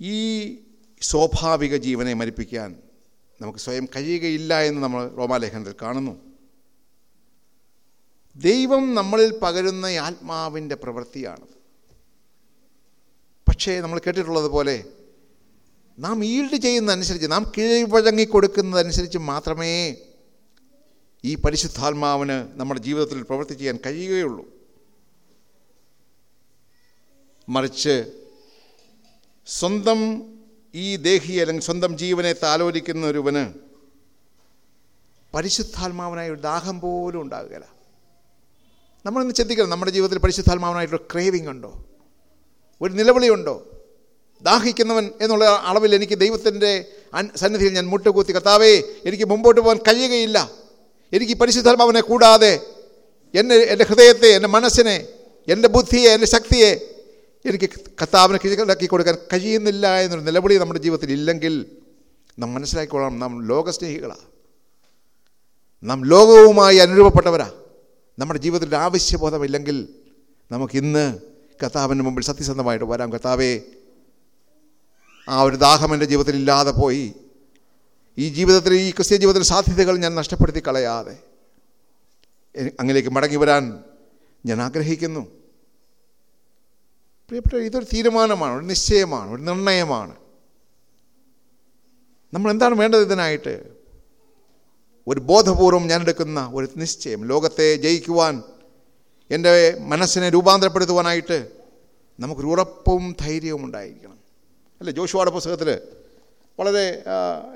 ഈ സ്വാഭാവിക ജീവനെ മരിപ്പിക്കാൻ നമുക്ക് സ്വയം കഴിയുകയില്ല എന്ന് നമ്മൾ റോമാലേഖനത്തിൽ കാണുന്നു. ദൈവം നമ്മളിൽ പകരുന്ന ആത്മാവിന്റെ പ്രവൃത്തിയാണ്. പക്ഷേ നമ്മൾ കേട്ടിട്ടുള്ളത് പോലെ നാം ഈൽഡ് ചെയ്യുന്നതനുസരിച്ച് നാം കീഴ്വഴങ്ങി കൊടുക്കുന്നതനുസരിച്ച് മാത്രമേ ഈ പരിശുദ്ധാത്മാവിന് നമ്മുടെ ജീവിതത്തിൽ പ്രവൃത്തി ചെയ്യാൻ കഴിയുകയുള്ളൂ. മറിച്ച് സ്വന്തം ഈ ദേഹി അല്ലെങ്കിൽ സ്വന്തം ജീവനെ താലോലിക്കുന്ന ഒരുവന് പരിശുദ്ധാത്മാവനായ ഒരു ദാഹം പോലും ഉണ്ടാകുകയില്ല. നമ്മളിന്ന് ചിന്തിക്കണം നമ്മുടെ ജീവിതത്തിൽ പരിശുദ്ധാത്മാവനായിട്ടൊരു ക്രേവിംഗ് ഉണ്ടോ? ഒരു നിലവിളിയുണ്ടോ ദാഹിക്കുന്നവൻ എന്നുള്ള അളവിൽ എനിക്ക് ദൈവത്തിന്റെ സന്നിധിയിൽ ഞാൻ മുട്ടുകൂത്തി കർത്താവേ എനിക്ക് മുമ്പോട്ട് പോകാൻ കഴിയുകയില്ല. എനിക്ക് പരിശുദ്ധാത്മാവിനെ കൂടാതെ എന്നെ എന്റെ ഹൃദയത്തെ എന്റെ മനസ്സിനെ എന്റെ ബുദ്ധിയെ എന്റെ ശക്തിയെ എനിക്ക് കർത്താവിനെ കീഴടക്കി കൊടുക്കാൻ കഴിയുന്നില്ല എന്നൊരു നിലവിളി നമ്മുടെ ജീവിതത്തിൽ ഇല്ലെങ്കിൽ നാം മനസ്സിലാക്കിക്കൊള്ളാം. നാം ലോകസ്നേഹികളാണ് നാം ലോകവുമായി അനുരൂപപ്പെട്ടവരാ. നമ്മുടെ ജീവിതത്തിൽ ആവശ്യബോധമില്ലെങ്കിൽ നമുക്കിന്ന് കർത്താവിന്റെ മുമ്പിൽ സത്യസന്ധമായിട്ട് വരാം. കർത്താവേ ആ ഒരു ദാഹം എന്റെ ജീവിതത്തിൽ ഇല്ലാതെ പോയി. ഈ ജീവിതത്തിൽ ഈ ക്രിസ്ത്യ ജീവിതത്തിൽ സാധ്യതകൾ ഞാൻ നഷ്ടപ്പെടുത്തി കളയാതെ. അങ്ങിലേക്ക് മടങ്ങി വരാൻ ഞാൻ ആഗ്രഹിക്കുന്നു. പ്രിയപ്പെട്ട ഇതൊരു തീരുമാനമാണ് ഒരു നിശ്ചയമാണ് ഒരു നിർണയമാണ്. നമ്മൾ എന്താണ് വേണ്ടത് ഇതിനായിട്ട്? ഒരു ബോധപൂർവം ഞാൻ എടുക്കുന്ന ഒരു നിശ്ചയം. ലോകത്തെ ജയിക്കുവാൻ എന്റെ മനസ്സിനെ രൂപാന്തരപ്പെടുത്തുവാനായിട്ട് നമുക്കൊരു ഉറപ്പും ധൈര്യവും ഉണ്ടായിരിക്കണം. അല്ലേ? ജോഷുവാട പുസ്തകത്തിൽ വളരെ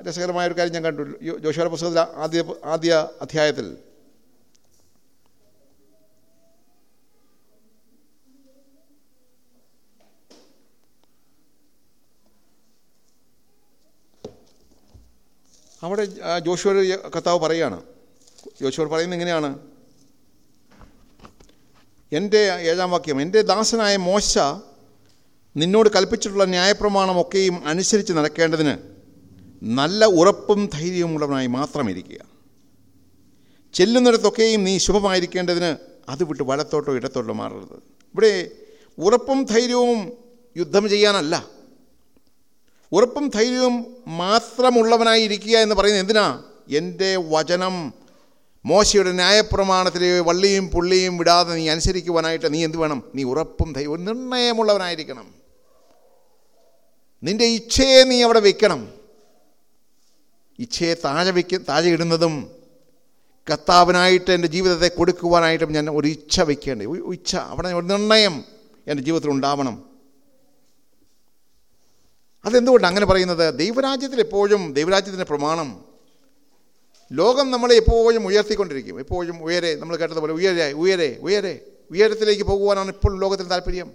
രസകരമായ ഒരു കാര്യം ഞാൻ കണ്ടു. ജോഷിയുടെ പുസ്തകത്തിൽ ആദ്യ ആദ്യ അധ്യായത്തിൽ. അവിടെ ജോഷുവയുടെ കർത്താവ് പറയുകയാണ്. ജോഷുവർ പറയുന്നത് എങ്ങനെയാണ് എന്റെ ഏഴാം വാക്യം എന്റെ ദാസനായ മോശ നിന്നോട് കൽപ്പിച്ചിട്ടുള്ള ന്യായപ്രമാണമൊക്കെയും അനുസരിച്ച് നടക്കേണ്ടതിന് നല്ല ഉറപ്പും ധൈര്യമുള്ളവനായി മാത്രം ഇരിക്കുക ചെല്ലുന്നിടത്തൊക്കെയും നീ ശുഭമായിരിക്കേണ്ടതിന് അത് വിട്ട് വലത്തോട്ടോ ഇടത്തോട്ടോ മാറരുത്. ഇവിടെ ഉറപ്പും ധൈര്യവും യുദ്ധം ചെയ്യാനല്ല. ഉറപ്പും ധൈര്യവും മാത്രമുള്ളവനായി ഇരിക്കുക എന്ന് പറയുന്നത് എന്തിനാ? എന്റെ വചനം മോശയുടെ ന്യായപ്രമാണത്തിലെ വള്ളിയും പുള്ളിയും വിടാതെ നീ അനുസരിക്കുവാനായിട്ട് നീ എന്ത് വേണം? നീ ഉറപ്പും ധൈര്യവും നിർണയമുള്ളവനായിരിക്കണം. നിന്റെ ഇച്ഛയെ നീ അവിടെ വെക്കണം. ഇച്ഛയെ താഴെ വയ്ക്ക താഴെ ഇടുന്നതും കർത്താവിനായിട്ട് എന്റെ ജീവിതത്തെ കൊടുക്കുവാനായിട്ടും ഞാൻ ഒരു ഇച്ഛ വയ്ക്കേണ്ടത് ഇച്ഛ അവിടെ ഒരു നിർണയം എന്റെ ജീവിതത്തിൽ ഉണ്ടാവണം. അതെന്തുകൊണ്ട് അങ്ങനെ പറയുന്നത്? ദൈവരാജ്യത്തിൽ എപ്പോഴും ദൈവരാജ്യത്തിന്റെ പ്രമാണം. ലോകം നമ്മളെ എപ്പോഴും ഉയർത്തിക്കൊണ്ടിരിക്കും. എപ്പോഴും ഉയരെ നമ്മൾ കേട്ടതുപോലെ ഉയരെ ഉയരെ ഉയരെ. ഉയരത്തിലേക്ക് പോകുവാനാണ് ഇപ്പോൾ ലോകത്തിന് താല്പര്യം.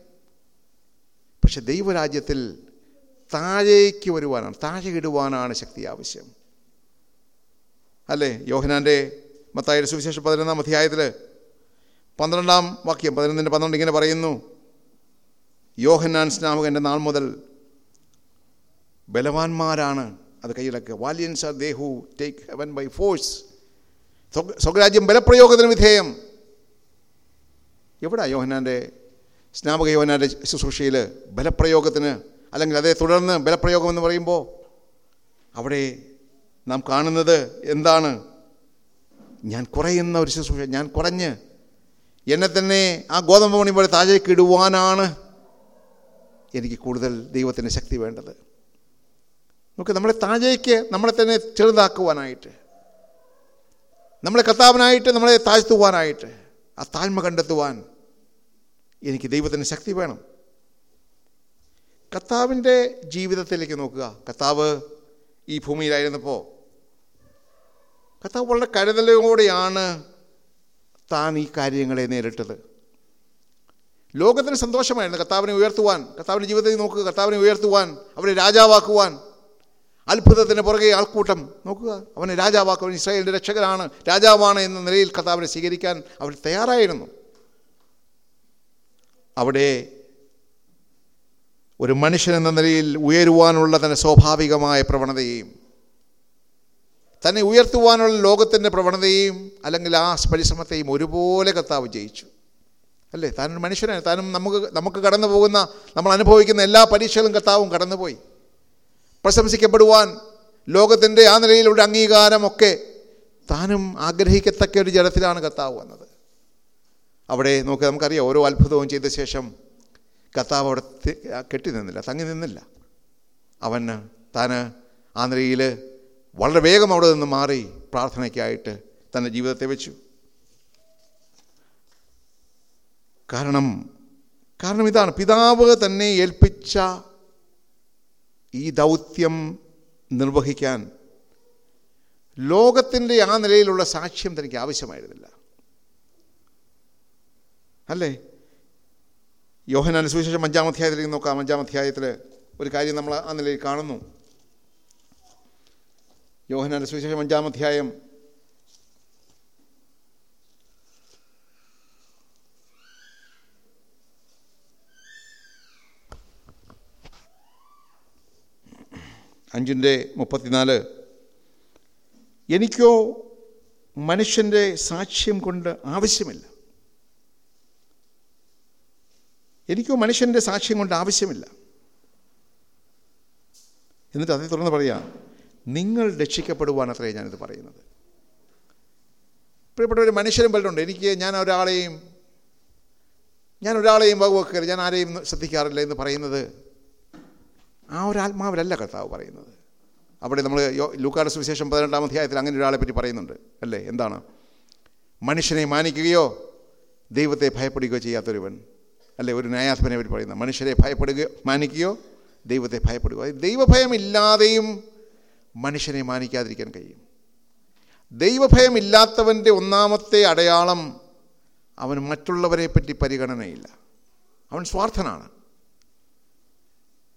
പക്ഷെ ദൈവരാജ്യത്തിൽ താഴേക്ക് വരുവാനാണ് താഴെ ഇടുവാനാണ് ശക്തി ആവശ്യം. അല്ലേ? യോഹനാന്റെ മത്തായ സുവിശേഷം പതിനൊന്നാം അധ്യായത്തിൽ പന്ത്രണ്ടാം വാക്യം പതിനൊന്നിന്റെ പന്ത്രണ്ട് ഇങ്ങനെ പറയുന്നു. യോഹന്നാൻ സ്നാമകന്റെ നാൾ മുതൽ ബലവാന്മാരാണ് അത് കയ്യിലൊക്കെ valiants are they who take heaven by force സ്വരാജ്യം ബലപ്രയോഗത്തിന് വിധേയം. എവിടെ യോഹനാന്റെ സ്നാപക യോഹനാന്റെ ശുശ്രൂഷയിൽ ബലപ്രയോഗത്തിന് അല്ലെങ്കിൽ അതേ തുടർന്ന് ബലപ്രയോഗം എന്ന് പറയുമ്പോൾ അവിടെ നാം കാണുന്നത് എന്താണ്? ഞാൻ കുറയുന്ന ഒരു ശുശ്രൂഷ ഞാൻ കുറഞ്ഞ് എന്നെ തന്നെ ആ ഗോതമ്പ് മണി പോലെ താഴേക്ക് ഇടുവാനാണ് എനിക്ക് കൂടുതൽ ദൈവത്തിന്റെ ശക്തി വേണ്ടത്. നമുക്ക് നമ്മളെ താഴേക്ക് നമ്മളെ തന്നെ ചെറുതാക്കുവാനായിട്ട് നമ്മളെ കർത്താവിനായിട്ട് നമ്മളെ താഴ്ത്തുവാനായിട്ട് ആ താഴ്മ കണ്ടെത്തുവാൻ എനിക്ക് ദൈവത്തിന്റെ ശക്തി വേണം. കർത്താവിന്റെ ജീവിതത്തിലേക്ക് നോക്കുക. കർത്താവ് ഈ ഭൂമിയിലായിരുന്നപ്പോൾ കർത്താവ് വളരെ കരുതലോടെയാണ് താൻ ഈ കാര്യങ്ങളെ നേരിട്ടത്. ലോകത്തിന് സന്തോഷമായിരുന്നു കർത്താവിനെ ഉയർത്തുവാൻ. കർത്താവിന്റെ ജീവിതത്തിൽ നോക്കുക. കർത്താവിനെ ഉയർത്തുവാൻ. അവരെ രാജാവാക്കുവാൻ. അത്ഭുതത്തിന് പുറകെ ആൾക്കൂട്ടം. നോക്കുക. അവനെ രാജാവാക്കുവാൻ ഇസ്രായേലിന്റെ രക്ഷകനാണ് രാജാവാണ് എന്ന നിലയിൽ കർത്താവിനെ സ്വീകരിക്കാൻ അവർ തയ്യാറായിരുന്നു. അവിടെ ഒരു മനുഷ്യൻ എന്ന നിലയിൽ ഉയരുവാനുള്ള തന്റെ സ്വാഭാവികമായ പ്രവണതയെയും തന്നെ ഉയർത്തുവാനുള്ള ലോകത്തിന്റെ പ്രവണതയെയും അല്ലെങ്കിൽ ആ പരിശ്രമത്തെയും ഒരുപോലെ കർത്താവ് ജയിച്ചു. അല്ലേ? താനൊരു മനുഷ്യനാണ്. താനും നമുക്ക് നമുക്ക് കടന്നു പോകുന്ന നമ്മൾ അനുഭവിക്കുന്ന എല്ലാ പരീക്ഷകളും കർത്താവും കടന്നുപോയി. പ്രശംസിക്കപ്പെടുവാൻ ലോകത്തിന്റെ ആ നിലയിലുള്ള അംഗീകാരമൊക്കെ താനും ആഗ്രഹിക്കത്തക്ക ഒരു ജലത്തിലാണ് കർത്താവ് വന്നത്. അവിടെ നോക്കി നമുക്കറിയാം ഓരോ അത്ഭുതവും ചെയ്ത ശേഷം കർത്താവ് അവിടെ കെട്ടി നിന്നില്ല തങ്ങി നിന്നില്ല. അവന് താന് ആ നിലയിൽ വളരെ വേഗം അവിടെ നിന്ന് മാറി പ്രാർത്ഥനയ്ക്കായിട്ട് തന്റെ ജീവിതത്തെ വെച്ചു. കാരണം കാരണം ഇതാണ് പിതാവ് തന്നെ ഏൽപ്പിച്ച ഈ ദൗത്യം നിർവഹിക്കാൻ ലോകത്തിന്റെ ആ നിലയിലുള്ള സാക്ഷ്യം തനിക്ക് ആവശ്യമായിരുന്നില്ല. അല്ലേ? യോഹനാൻ സുവിശേഷം അഞ്ചാം അധ്യായത്തിലേക്ക് നോക്കാം. അഞ്ചാം അധ്യായത്തിൽ ഒരു കാര്യം നമ്മൾ ആ നിലയിൽ കാണുന്നു. യോഹനാന്റെ സുവിശേഷം അഞ്ചാം അധ്യായം. അഞ്ചിന്റെ മുപ്പത്തിനാല്. എനിക്കോ മനുഷ്യന്റെ സാക്ഷ്യം കൊണ്ട് ആവശ്യമില്ല. എനിക്കോ മനുഷ്യന്റെ സാക്ഷ്യം കൊണ്ട് ആവശ്യമില്ല. എന്നിട്ട് അതേ തുടർന്ന് പറയാം നിങ്ങൾ രക്ഷിക്കപ്പെടുവാൻ അത്രേ ഞാനിത് പറയുന്നത്. പ്രിയപ്പെട്ട ഒരു മനുഷ്യരും പലരുണ്ട് എനിക്ക് ഞാൻ ഒരാളെയും ഞാൻ ഒരാളെയും വകവെക്കരുത്. ഞാൻ ആരെയും ശ്രദ്ധിക്കാറില്ല എന്ന് പറയുന്നത് ആ ഒരു ആത്മാവിലല്ല കർത്താവ് പറയുന്നത്. അവിടെ നമ്മൾ ലൂക്കാട് സുവിശേഷം പതിനെട്ടാം അധ്യായത്തിൽ അങ്ങനെ ഒരാളെ പറ്റി പറയുന്നുണ്ട്. അല്ലേ? എന്താണ്? മനുഷ്യനെ മാനിക്കുകയോ ദൈവത്തെ ഭയപ്പെടുകയോ ചെയ്യാത്തൊരുവൻ അല്ലേ ഒരു ന്യായാധിപനെ പറ്റി പറയുന്നത് മനുഷ്യരെ ഭയപ്പെടുകയോ മാനിക്കുകയോ ദൈവത്തെ ഭയപ്പെടുക ദൈവഭയമില്ലാതെയും മനുഷ്യനെ മാനിക്കാതിരിക്കാൻ കഴിയും. ദൈവഭയമില്ലാത്തവന്റെ ഒന്നാമത്തെ അടയാളം അവൻ മറ്റുള്ളവരെ പറ്റി പരിഗണനയില്ല. അവൻ സ്വാർത്ഥനാണ്.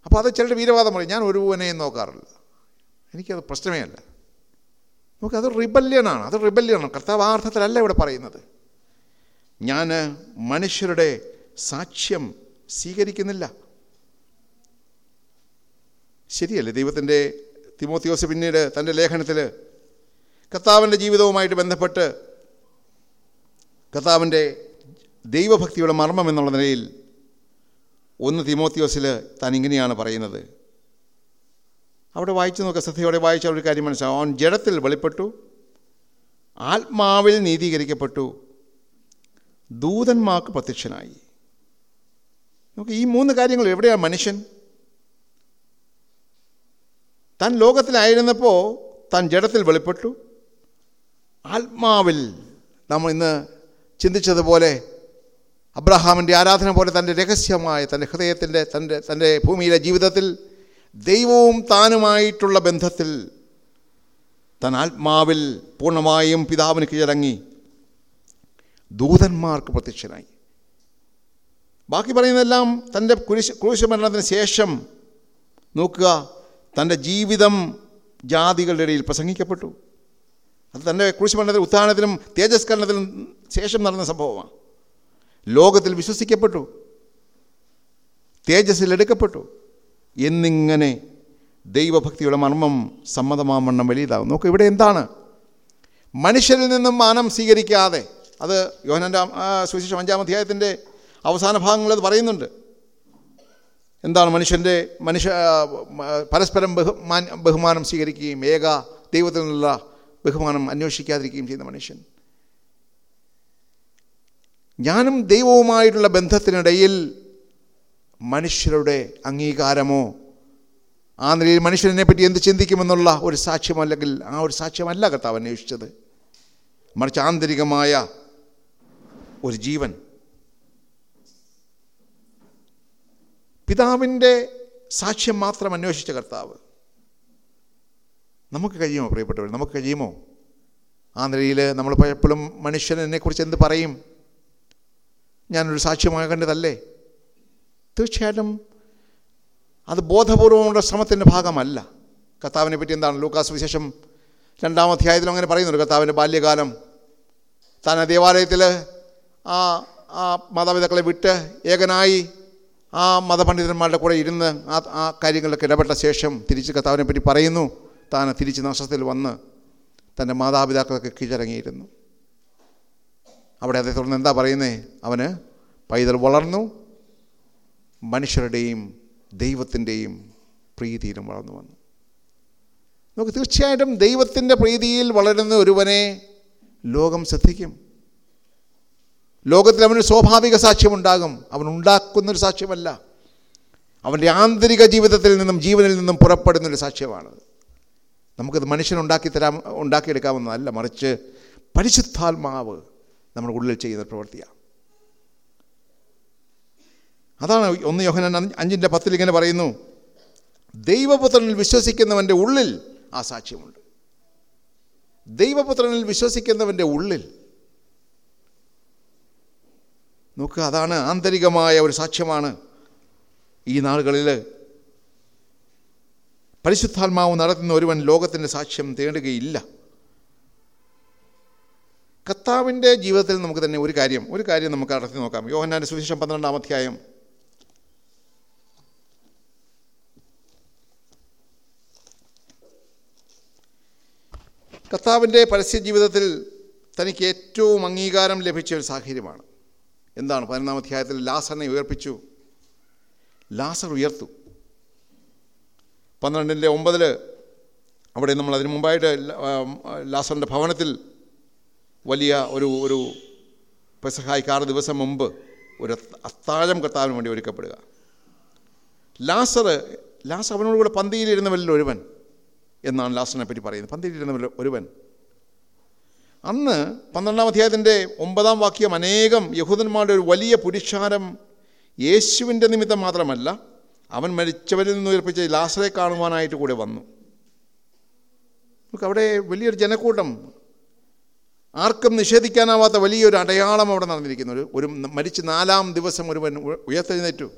അപ്പോൾ അത് ചിലരുടെ വീരവാദം പറയും ഞാൻ ഒരുവനെയും നോക്കാറില്ല. എനിക്കത് പ്രശ്നമേ അല്ല. നമുക്കത് റിബല്യനാണ് അത് റിബല്യനാണ്. കർത്താവ് ആ അർത്ഥത്തിലല്ല ഇവിടെ പറയുന്നത്. ഞാൻ മനുഷ്യരുടെ സാക്ഷ്യം സ്വീകരിക്കുന്നില്ല. ശരിയല്ലേ ദൈവത്തിന്റെ തിമോത്തിയോസ് പിന്നീട് തന്റെ ലേഖനത്തിൽ? കർത്താവിന്റെ ജീവിതവുമായിട്ട് ബന്ധപ്പെട്ട് കർത്താവിന്റെ ദൈവഭക്തിയുടെ മർമ്മം എന്നുള്ള നിലയിൽ ഒന്ന് തിമോത്തിയോസിൽ താൻ ഇങ്ങനെയാണ് പറയുന്നത്. അവിടെ വായിച്ചു നോക്കുക ശ്രദ്ധയോടെ വായിച്ച ഒരു കാര്യം മനസ്സിലാവും. അവൻ ജഡത്തിൽ വെളിപ്പെട്ടു ആത്മാവിൽ നീതീകരിക്കപ്പെട്ടു ദൂതന്മാർക്ക് പ്രത്യക്ഷനായി. നമുക്ക് ഈ മൂന്ന് കാര്യങ്ങൾ എവിടെയാണ് മനുഷ്യൻ? താൻ ലോകത്തിലായിരുന്നപ്പോൾ താൻ ജഡത്തിൽ വെളിപ്പെട്ടു. ആത്മാവിൽ നമ്മൾ ഇന്ന് ചിന്തിച്ചതുപോലെ അബ്രഹാമിന്റെ ആരാധന പോലെ തന്റെ രഹസ്യമായ തന്റെ ഹൃദയത്തിന്റെ തന്റെ തന്റെ ഭൂമിയിലെ ജീവിതത്തിൽ ദൈവവും താനുമായിട്ടുള്ള ബന്ധത്തിൽ തൻ ആത്മാവിൽ പൂർണമായും പിതാവിന് കീഴടങ്ങി. ദൂതന്മാർക്ക് പ്രത്യക്ഷനായി. ബാക്കി പറയുന്നതെല്ലാം തന്റെ കുരിശ് ക്രൂശമരണത്തിന് ശേഷം നോക്കുക. തന്റെ ജീവിതം ജാതികളുടെ ഇടയിൽ പ്രസംഗിക്കപ്പെട്ടു. അത് തന്റെ ക്രൂശമരണത്തിന് ഉത്ഥാനത്തിനും തേജസ്കരണത്തിനും ശേഷം നടന്ന സംഭവമാണ്. ലോകത്തിൽ വിശ്വസിക്കപ്പെട്ടു. തേജസ്സിൽ എടുക്കപ്പെട്ടു. എന്നിങ്ങനെ ദൈവഭക്തിയുടെ മർമ്മം സമ്മതമാവണ്ണം വലിയതാകും നോക്ക് ഇവിടെ എന്താണ്? മനുഷ്യരിൽ നിന്നും മാനം സ്വീകരിക്കാതെ അത് യോഹനന്റെ സുവിശേഷം അഞ്ചാം അധ്യായത്തിന്റെ അവസാന ഭാഗങ്ങൾ അത് പറയുന്നുണ്ട്. എന്താണ് മനുഷ്യന്റെ മനുഷ്യ പരസ്പരം ബഹുമാൻ ബഹുമാനം സ്വീകരിക്കുകയും ഏക ദൈവത്തിൽ നിന്നുള്ള ബഹുമാനം അന്വേഷിക്കാതിരിക്കുകയും ചെയ്യുന്ന മനുഷ്യൻ. ഞാനും ദൈവവുമായിട്ടുള്ള ബന്ധത്തിനിടയിൽ മനുഷ്യരുടെ അംഗീകാരമോ ആ നിലയിൽ മനുഷ്യനെ പറ്റി എന്ത് ചിന്തിക്കുമെന്നുള്ള ഒരു സാക്ഷ്യം അല്ലെങ്കിൽ ആ ഒരു സാക്ഷ്യമല്ല കർത്താവ് അന്വേഷിച്ചത്. മറിച്ച് ആന്തരികമായ ഒരു ജീവൻ പിതാവിന്റെ സാക്ഷ്യം മാത്രം അന്വേഷിച്ച കർത്താവ്. നമുക്ക് കഴിയുമോ പ്രിയപ്പെട്ടവർ നമുക്ക് കഴിയുമോ? ആ നിലയിൽ നമ്മൾ പലപ്പോഴും മനുഷ്യൻ എന്നെക്കുറിച്ച് എന്ത് പറയും? ഞാനൊരു സാക്ഷ്യമാകേണ്ടതല്ലേ തീർച്ചയായിട്ടും അത് ബോധപൂർവമുള്ള ശ്രമത്തിന്റെ ഭാഗമല്ല. കർത്താവിനെ പറ്റി എന്താണ് ലൂക്കാസ് വിശേഷം? രണ്ടാം അധ്യായത്തിലും അങ്ങനെ പറയുന്നുണ്ട് കർത്താവിന്റെ ബാല്യകാലം. താൻ ദേവാലയത്തിൽ ആ ആ മാതാപിതാക്കളെ വിട്ട് ഏകനായി ആ മതപണ്ഡിതന്മാരുടെ കൂടെ ഇരുന്ന് ആ ആ കാര്യങ്ങളിലൊക്കെ ഇടപെട്ട ശേഷം തിരിച്ച് കർത്താവിനെ പറ്റി പറയുന്നു. താൻ തിരിച്ച് നഷ്ടത്തിൽ വന്ന് തന്റെ മാതാപിതാക്കളൊക്കെ കീഴടങ്ങിയിരുന്നു. അവിടെ അതേ തുടർന്ന് എന്താ പറയുന്നേ? അവന് പൈതൽ വളർന്നു മനുഷ്യരുടെയും ദൈവത്തിന്റെയും പ്രീതിയിലും വളർന്നു വന്നു. നമുക്ക് തീർച്ചയായിട്ടും ദൈവത്തിന്റെ പ്രീതിയിൽ വളരുന്ന ഒരുവനെ ലോകം ശ്രദ്ധിക്കും. ലോകത്തിൽ അവന് സ്വാഭാവിക സാക്ഷ്യമുണ്ടാകും. അവൻ ഉണ്ടാക്കുന്നൊരു സാക്ഷ്യമല്ല. അവന്റെ ആന്തരിക ജീവിതത്തിൽ നിന്നും ജീവനിൽ നിന്നും പുറപ്പെടുന്നൊരു സാക്ഷ്യമാണ്. നമുക്കത് മനുഷ്യനുണ്ടാക്കി തരാം ഉണ്ടാക്കിയെടുക്കാമെന്നല്ല മറിച്ച് പരിശുദ്ധാത്മാവ് നമ്മുടെ ഉള്ളിൽ ചെയ്യുന്ന പ്രവൃത്തിയാണ്. അതാണ് ഒന്ന് യോഹനൻ അഞ്ചിന്റെ പത്തിൽ ഇങ്ങനെ പറയുന്നു. ദൈവപുത്രനിൽ വിശ്വസിക്കുന്നവന്റെ ഉള്ളിൽ ആ സാക്ഷ്യമുണ്ട്. ദൈവപുത്രനിൽ വിശ്വസിക്കുന്നവന്റെ ഉള്ളിൽ നോക്കുക അതാണ് ആന്തരികമായ ഒരു സാക്ഷ്യമാണ് ഈ നാളുകളിൽ പരിശുദ്ധാത്മാവ് നടത്തുന്ന ഒരുവൻ ലോകത്തിന്റെ സാക്ഷ്യം തേടുകയില്ല. കർത്താവിന്റെ ജീവിതത്തിൽ നമുക്ക് തന്നെ ഒരു കാര്യം ഒരു കാര്യം നമുക്ക് നടത്തി നോക്കാം. യോഹന്നാന്റെ സുവിശേഷം പന്ത്രണ്ടാം അധ്യായം. കർത്താവിന്റെ പരസ്യ ജീവിതത്തിൽ തനിക്ക് ഏറ്റവും അംഗീകാരം ലഭിച്ച ഒരു സാഹചര്യമാണ്. എന്താണ് പതിനൊന്നാം അധ്യായത്തിൽ ലാസറിനെ ഉയർപ്പിച്ചു? ലാസർ ഉയർത്തു. പന്ത്രണ്ടിന്റെ ഒമ്പതിൽ അവിടെ നമ്മൾ അതിനു മുമ്പായിട്ട് ലാസറിന്റെ ഭവനത്തിൽ വലിയ ഒരു ഒരു പെസഹായിക്ക് ആറ് ദിവസം മുമ്പ് ഒരു അത്താഴം കത്താവിന് വേണ്ടി ഒരുക്കപ്പെടുക. ലാസർ ലാസ് അവനോട് കൂടെ പന്തിയിലിരുന്നവരിൽ ഒരുവൻ എന്നാണ് ലാസറിനെ പറ്റി പറയുന്നത്. പന്തിരിക്കുന്ന ഒരുവൻ. അന്ന് പന്ത്രണ്ടാം അധ്യായത്തിന്റെ ഒമ്പതാം വാക്യം അനേകം യഹൂദന്മാരുടെ ഒരു വലിയ പുരുഷാരം യേശുവിന്റെ നിമിത്തം മാത്രമല്ല അവൻ മരിച്ചവരിൽ നിന്ന് ഉയർപ്പിച്ച ലാസറെ കാണുവാനായിട്ട് കൂടെ വന്നു. നമുക്ക് അവിടെ വലിയൊരു ജനക്കൂട്ടം. ആർക്കും നിഷേധിക്കാനാവാത്ത വലിയൊരു അടയാളം അവിടെ നടന്നിരിക്കുന്നു. ഒരു ഒരു മരിച്ച് നാലാം ദിവസം ഒരുവൻ ഉയർത്തെഴുന്നേറ്റു.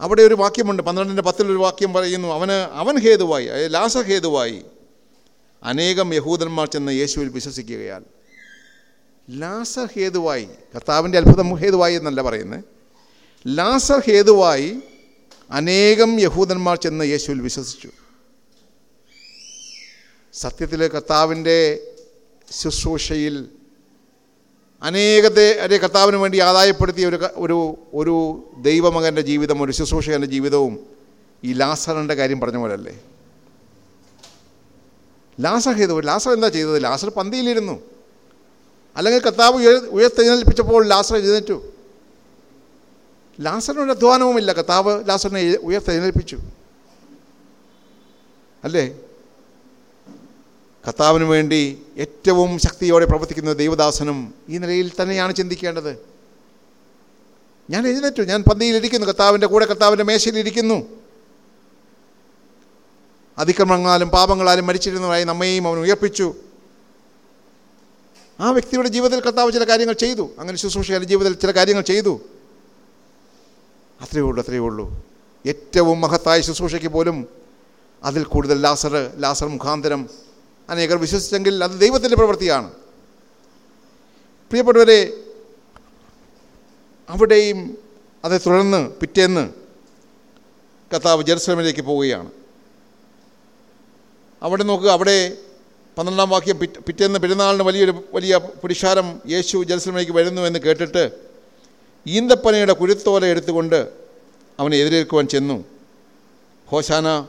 അവിടെ ഒരു വാക്യമുണ്ട് പന്ത്രണ്ടിന്റെ പത്തിലൊരു വാക്യം പറയുന്നു അവന് അവൻ ഹേതുവായി ലാസ ഹേതുവായി. അനേകം യഹൂദന്മാർ ചെന്ന് യേശുവിൽ വിശ്വസിക്കുകയാൽ ലാസർ ഹേതുവായി കർത്താവിന്റെ അത്ഭുതം ഹേതുവായി എന്നല്ല പറയുന്നത് ലാസർ ഹേതുവായി അനേകം യഹൂദന്മാർ ചെന്ന് യേശുവിൽ വിശ്വസിച്ചു. സത്യത്തിൽ കർത്താവിന്റെ ശുശ്രൂഷയിൽ അനേകത്തെ അരെ കർത്താവിന് വേണ്ടി ആദായപ്പെടുത്തിയ ഒരു ഒരു ഒരു ദൈവമകന്റെ ജീവിതം ഒരു ശുശ്രൂഷകന്റെ ജീവിതവും ഈ ലാസറിന്റെ കാര്യം പറഞ്ഞ പോലല്ലേ? ലാസർ ചെയ്തു ലാസർ എന്താ ചെയ്തത്? ലാസർ പന്തിയിലിരുന്നു. അല്ലെങ്കിൽ കർത്താവ് ഉയർ ഉയർത്തെഴുന്നേൽപ്പിച്ചപ്പോൾ ലാസർ എഴുന്നേറ്റു. ലാസറിനൊരു അധ്വാനവുമില്ല. കർത്താവ് ലാസറിനെ ഉയർത്തെഴുന്നേൽപ്പിച്ചു. അല്ലേ? കർത്താവിന് വേണ്ടി ഏറ്റവും ശക്തിയോടെ പ്രവർത്തിക്കുന്ന ദൈവദാസനും ഈ നിലയിൽ തന്നെയാണ് ചിന്തിക്കേണ്ടത്. ഞാൻ എഴുന്നേറ്റു. ഞാൻ പന്തിയിലിരിക്കുന്നു. കർത്താവിന്റെ കൂടെ കർത്താവിന്റെ മേശയിലിരിക്കുന്നു അതിക്രമങ്ങളാലും പാപങ്ങളാലും മരിച്ചിരുന്നതായി നമ്മയും അവൻ ഉയർപ്പിച്ചു. ആ വ്യക്തിയുടെ ജീവിതത്തിൽ കർത്താവ് ചില കാര്യങ്ങൾ ചെയ്തു. അങ്ങനെ ശുശ്രൂഷയുടെ ജീവിതത്തിൽ ചില കാര്യങ്ങൾ ചെയ്തു. അത്രയേ ഉള്ളൂ അത്രയേ ഉള്ളൂ. ഏറ്റവും മഹത്തായ ശുശ്രൂഷയ്ക്ക് പോലും അതിൽ കൂടുതൽ ലാസർ ലാസർ മുഖാന്തരം അനേകർ വിശ്വസിച്ചെങ്കിൽ അത് ദൈവത്തിന്റെ പ്രവൃത്തിയാണ്. പ്രിയപ്പെട്ടവരെ അവിടെയും അതേ തുടർന്ന് പിറ്റേന്ന് കർത്താവ് ജെറുസലമിലേക്ക് പോവുകയാണ്. അവിടെ നോക്കുക അവിടെ പന്ത്രണ്ടാം വാക്യം പിറ്റ് പിറ്റേന്ന് പെരുന്നാളിന് വലിയൊരു വലിയ പുരുഷാരം യേശു ജെറുസലേമിലേക്ക് വരുന്നു എന്ന് കേട്ടിട്ട് ഈന്തപ്പനയുടെ കുരുത്തോല എടുത്തുകൊണ്ട് അവനെ എതിരേൽക്കുവാൻ ചെന്നു. ഹോശാന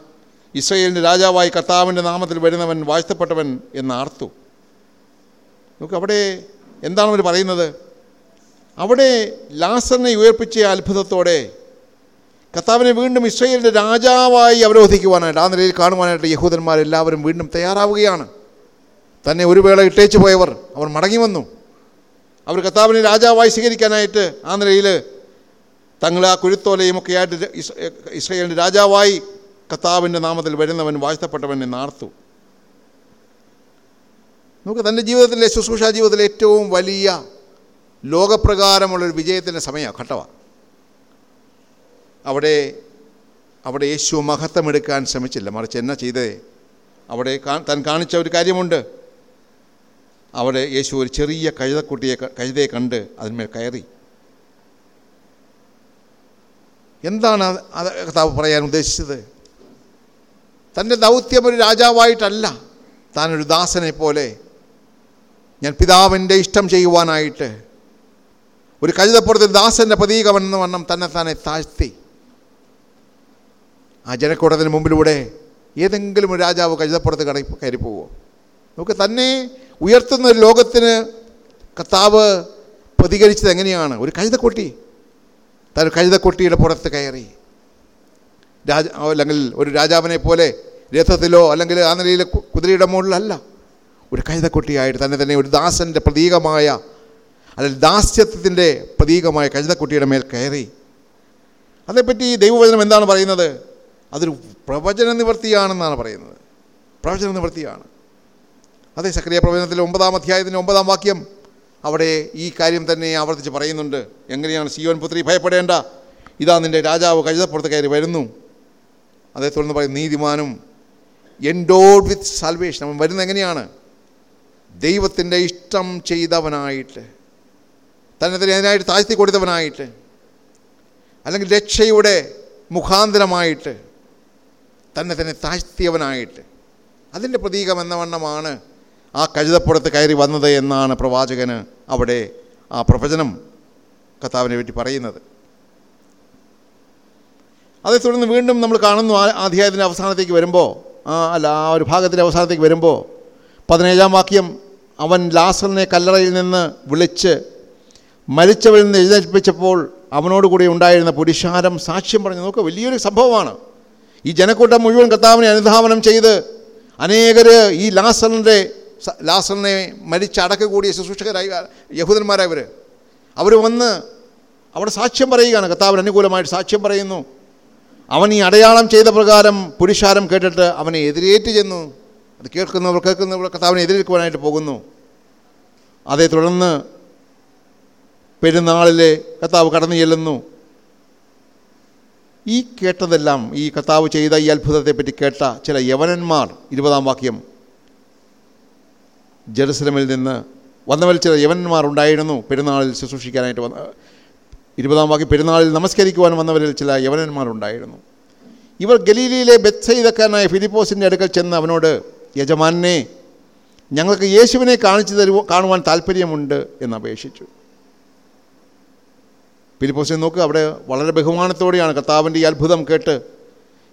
ഇസ്രയേലിന്റെ രാജാവായി കർത്താവിന്റെ നാമത്തിൽ വരുന്നവൻ വാഴ്ത്തപ്പെട്ടവൻ എന്ന് ആർത്തു. നമുക്ക് അവിടെ എന്താണ് അവർ പറയുന്നത്? അവിടെ ലാസറിനെ ഉയർപ്പിച്ച അത്ഭുതത്തോടെ കർത്താവിനെ വീണ്ടും ഇസ്രയേലിന്റെ രാജാവായി അവരോധിക്കുവാനായിട്ട് ആ നിലയിൽ കാണുവാനായിട്ട് യഹൂദന്മാരെല്ലാവരും വീണ്ടും തയ്യാറാവുകയാണ്. തന്നെ ഒരു വേള ഇട്ടേച്ചു പോയവർ അവർ മടങ്ങി വന്നു. അവർ കർത്താവിനെ രാജാവായി സ്വീകരിക്കാനായിട്ട് ആ നിലയിൽ തങ്ങൾ ആ കുരുത്തോലയും ഒക്കെ ആയിട്ട് ഇസ് ഇസ്രയേലിന്റെ രാജാവായി കർത്താവിന്റെ നാമത്തിൽ വരുന്നവൻ വാഴ്ത്തപ്പെട്ടവൻ നാർത്തു. നമുക്ക് തന്റെ ജീവിതത്തിലെ ശുശ്രൂഷ ജീവിതത്തിലെ ഏറ്റവും വലിയ ലോകപ്രകാരമുള്ളൊരു വിജയത്തിന്റെ സമയമാണ് ഘട്ടമാണ്. അവിടെ അവിടെ യേശു മഹത്വമെടുക്കാൻ ശ്രമിച്ചില്ല. മറിച്ച് എന്നാ ചെയ്തേ? അവിടെ താൻ കാണിച്ച ഒരു കാര്യമുണ്ട്. അവിടെ യേശു ഒരു ചെറിയ കഴുതക്കുട്ടിയെ കഴുതയെ കണ്ട് അതിന്മേൽ കയറി. എന്താണ് അത് കർത്താവ് പറയാൻ ഉദ്ദേശിച്ചത്? തന്റെ ദൗത്യം ഒരു രാജാവായിട്ടല്ല. താനൊരു ദാസനെ പോലെ ഞാൻ പിതാവിന്റെ ഇഷ്ടം ചെയ്യുവാനായിട്ട് ഒരു കഴുതപ്പുറത്തിൽ ദാസന്റെ പ്രതീകമെന്ന വണ്ണം തന്നെ താനെ താഴ്ത്തി. ആ ജനക്കൂട്ടത്തിന് മുമ്പിലൂടെ ഏതെങ്കിലും ഒരു രാജാവ് കഴുതപ്പുറത്ത് കട കയറി പോവുമോ നമുക്ക് തന്നെ ഉയർത്തുന്ന ഒരു ലോകത്തിന് കർത്താവ് പ്രതികരിച്ചത് എങ്ങനെയാണ്? ഒരു കഴുതക്കൊട്ടി. താൻ കഴുതക്കുട്ടിയുടെ പുറത്ത് കയറി. രാജ അല്ലെങ്കിൽ ഒരു രാജാവിനെ പോലെ രഥത്തിലോ അല്ലെങ്കിൽ ആ നിലയിലെ കുതിരയുടെ മുകളിലല്ല. ഒരു കഴുതക്കുട്ടിയായിട്ട് തന്നെ തന്നെ ഒരു ദാസന്റെ പ്രതീകമായ അല്ലെങ്കിൽ ദാസ്യത്വത്തിന്റെ പ്രതീകമായ കഴുതക്കുട്ടിയുടെ മേൽ കയറി. അതേപ്പറ്റി ദൈവവചനം എന്താണ് പറയുന്നത്? അതൊരു പ്രവചന നിവൃത്തിയാണെന്നാണ് പറയുന്നത്. പ്രവചന നിവൃത്തിയാണ്. അതേ സക്രിയ പ്രവചനത്തിലെ ഒമ്പതാം അധ്യായത്തിന്റെ ഒമ്പതാം വാക്യം അവിടെ ഈ കാര്യം തന്നെ ആവർത്തിച്ച് പറയുന്നുണ്ട്. എങ്ങനെയാണ് സിയോൻ പുത്രി ഭയപ്പെടേണ്ട? ഇതാ നിന്റെ രാജാവ് കഴുതപ്പുറത്ത് കയറി വരുന്നു. അതേ തുടർന്ന് പറയും നീതിമാനും എൻഡോഡ് വിത്ത് സൽവേഷൻ അവൻ വരുന്നത് എങ്ങനെയാണ്? ദൈവത്തിന്റെ ഇഷ്ടം ചെയ്തവനായിട്ട് തന്നെ തന്നെ അതിനായിട്ട് താഴ്ത്തി കൊടുത്തവനായിട്ട് അല്ലെങ്കിൽ രക്ഷയുടെ മുഖാന്തരമായിട്ട് തന്നെ തന്നെ താഴ്ത്തിയവനായിട്ട്. അതിന്റെ പ്രതീകം എന്ന വണ്ണമാണ് ആ കഴുതപ്പുറത്ത് കയറി വന്നത് എന്നാണ് പ്രവാചകന് അവിടെ ആ പ്രവചനം കർത്താവിനെ പറ്റി പറയുന്നത്. അതേ തുടർന്ന് വീണ്ടും നമ്മൾ കാണുന്നു ആ അധ്യായത്തിന്റെ അവസാനത്തേക്ക് വരുമ്പോൾ ആ അല്ല ആ ഒരു ഭാഗത്തിന്റെ അവസാനത്തേക്ക് വരുമ്പോൾ പതിനേഴാം വാക്യം അവൻ ലാസറിനെ കല്ലറയിൽ നിന്ന് വിളിച്ച് മരിച്ചവരിൽ നിന്ന് എഴുന്നേൽപ്പിച്ചപ്പോൾ അവനോടുകൂടി ഉണ്ടായിരുന്ന പുരുഷാരം സാക്ഷ്യം പറഞ്ഞു. നോക്കുക വലിയൊരു സംഭവമാണ്. ഈ ജനക്കൂട്ടം മുഴുവൻ കർത്താവിനെ അനുധാവനം ചെയ്ത് അനേകർ ഈ ലാസറിന്റെ ലാസറിനെ മരിച്ച അടക്ക കൂടിയ ശുശ്രൂഷകരായി യഹൂദന്മാരായവർ അവർ വന്ന് അവിടെ സാക്ഷ്യം പറയുകയാണ്. കർത്താവിന് അനുകൂലമായിട്ട് സാക്ഷ്യം പറയുന്നു. അവൻ ഈ അടയാളം ചെയ്ത പ്രകാരം പുരുഷാരം കേട്ടിട്ട് അവനെ എതിരേറ്റ് ചെന്നു. അത് കേൾക്കുന്നവർ കേൾക്കുന്നവർ കർത്താവിനെ എതിരേൽക്കുവാനായിട്ട് പോകുന്നു. അതേ തുടർന്ന് പെരുന്നാളിലെ കർത്താവ് കടന്നു ചെല്ലുന്നു. ഈ കേട്ടതെല്ലാം ഈ കർത്താവ് ചെയ്ത ഈ അത്ഭുതത്തെപ്പറ്റി കേട്ട ചില യവനന്മാർ ഇരുപതാം വാക്യം. ജെറുസലമിൽ നിന്ന് വന്നവൽ ചില യവനന്മാർ ഉണ്ടായിരുന്നു. പെരുന്നാളിൽ ശുശ്രൂഷിക്കാനായിട്ട് വന്ന ഇരുപതാം വാക്യം പെരുന്നാളിൽ നമസ്കരിക്കുവാൻ വന്നവരിൽ ചില യവനന്മാരുണ്ടായിരുന്നു ഇവർ ഗലീലയിലെ ബെത്സൈതക്കാരനായ ഫിലിപ്പോസിന്റെ അടുക്കൽ ചെന്ന് അവനോട് യജമാനെ ഞങ്ങൾക്ക് യേശുവിനെ കാണിച്ചു തരുവോ കാണുവാൻ താല്പര്യമുണ്ട് എന്ന് അപേക്ഷിച്ചു. ഫിലിപ്പോസിനെ നോക്കുക അവിടെ വളരെ ബഹുമാനത്തോടെയാണ് കർത്താവിന്റെ ഈ അത്ഭുതം കേട്ട്.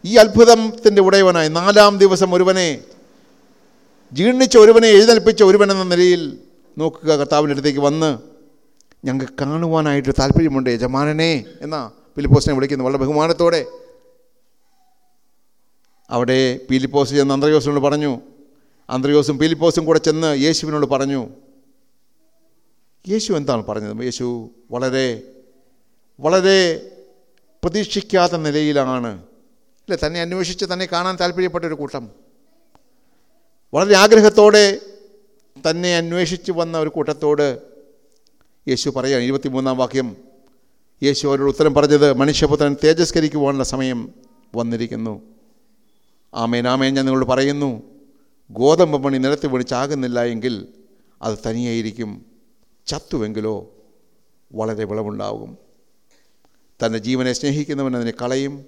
ഈ അത്ഭുതത്തിന്റെ ഉടയവനായി നാലാം ദിവസം ഒരുവനെ ജീർണിച്ച ഒരുവനെ എഴുന്നേൽപ്പിച്ച ഒരുവൻ എന്ന നിലയിൽ നോക്കുക കർത്താവിന്റെ അടുത്തേക്ക് വന്ന് ഞങ്ങൾക്ക് കാണുവാനായിട്ട് താല്പര്യമുണ്ട് യജമാനനെ എന്നാ ഫിലിപ്പോസിനെ വിളിക്കുന്നു വളരെ ബഹുമാനത്തോടെ. അവിടെ പീലിപ്പോസ് ചെന്ന് അന്ത്രയോസിനോട് പറഞ്ഞു അന്ത്രയോസും പീലിപ്പോസും കൂടെ ചെന്ന് യേശുവിനോട് പറഞ്ഞു യേശു എന്താണ് പറഞ്ഞത്? യേശു വളരെ വളരെ പ്രതീക്ഷിക്കാത്ത നിലയിലാണ്. അല്ലേ തന്നെ അന്വേഷിച്ച് തന്നെ കാണാൻ താല്പര്യപ്പെട്ട ഒരു കൂട്ടം. വളരെ ആഗ്രഹത്തോടെ തന്നെ അന്വേഷിച്ച് വന്ന ഒരു കൂട്ടത്തോട് യേശു പറയുകയാണ് ഇരുപത്തിമൂന്നാം വാക്യം യേശു അവരോട് ഉത്തരം പറഞ്ഞത് മനുഷ്യപുത്രൻ തേജസ്കരിക്കുവാനുള്ള സമയം വന്നിരിക്കുന്നു. ആമേൻ ആമേൻ ഞാൻ നിങ്ങളോട് പറയുന്നു ഗോതമ്പ് മണി നിലത്ത് വീണ് ചാകുന്നില്ല എങ്കിൽ അത് തനിയായിരിക്കും. ചത്തുവെങ്കിലോ വളരെ വിളവുണ്ടാകും. തന്റെ ജീവനെ സ്നേഹിക്കുന്നവൻ അതിനെ കളയും.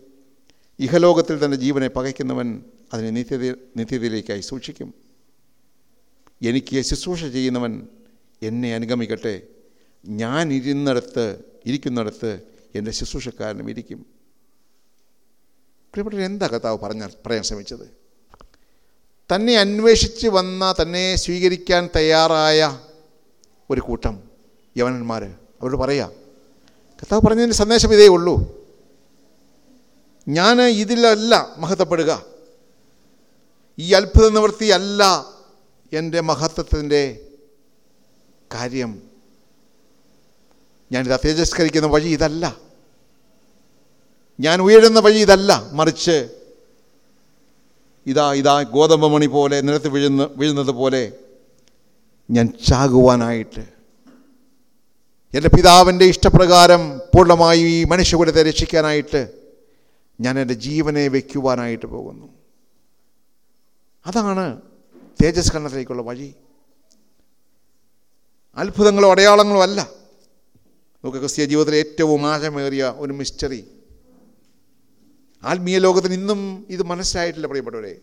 ഇഹലോകത്തിൽ തന്റെ ജീവനെ പകയ്ക്കുന്നവൻ അതിനെ നിത്യത നിത്യതയിലേക്കായി സൂക്ഷിക്കും. എനിക്ക് ശുശ്രൂഷ ചെയ്യുന്നവൻ എന്നെ അനുഗമിക്കട്ടെ. ഞാൻ ഇരുന്നിടത്ത് ഇരിക്കുന്നിടത്ത് എന്റെ ശുശ്രൂഷക്കാരനും ഇരിക്കും. പ്രിയപ്പെട്ട എന്താ കർത്താവ് പറഞ്ഞ പറയാൻ ശ്രമിച്ചത്? തന്നെ അന്വേഷിച്ച് വന്ന തന്നെ സ്വീകരിക്കാൻ തയ്യാറായ ഒരു കൂട്ടം യവനന്മാർ അവരോട് പറയാം കർത്താവ് പറഞ്ഞതിന്റെ സന്ദേശം ഇതേ ഉള്ളൂ. ഞാൻ ഇതിലല്ല മഹത്വപ്പെടുക. ഈ അത്ഭുത നിവൃത്തിയല്ല എന്റെ മഹത്വത്തിന്റെ കാര്യം. ഞാനിത് തേജസ്കരിക്കുന്ന വഴി ഇതല്ല. ഞാൻ ഉയരുന്ന വഴി ഇതല്ല. മറിച്ച് ഇതാ ഇതാ ഗോതമ്പ് മണി പോലെ നിലത്ത് വീഴുന്ന വീഴുന്നത് പോലെ ഞാൻ ചാകുവാനായിട്ട് എന്റെ പിതാവിന്റെ ഇഷ്ടപ്രകാരം പൂർണമായി ഈ മനുഷ്യകുലത്തെ രക്ഷിക്കാനായിട്ട് ഞാൻ എന്റെ ജീവനെ വയ്ക്കുവാനായിട്ട് പോകുന്നു. അതാണ് തേജസ്കരണത്തിലേക്കുള്ള വഴി. അത്ഭുതങ്ങളോ അടയാളങ്ങളോ അല്ല. നമുക്ക് ക്രിസ്തീയ ജീവിതത്തിലെ ഏറ്റവും ആഴമേറിയ ഒരു മിസ്റ്ററി. ആത്മീയ ലോകത്തിന് ഇന്നും ഇത് മനസ്സിലായിട്ടില്ല പ്രിയപ്പെട്ടവരെ.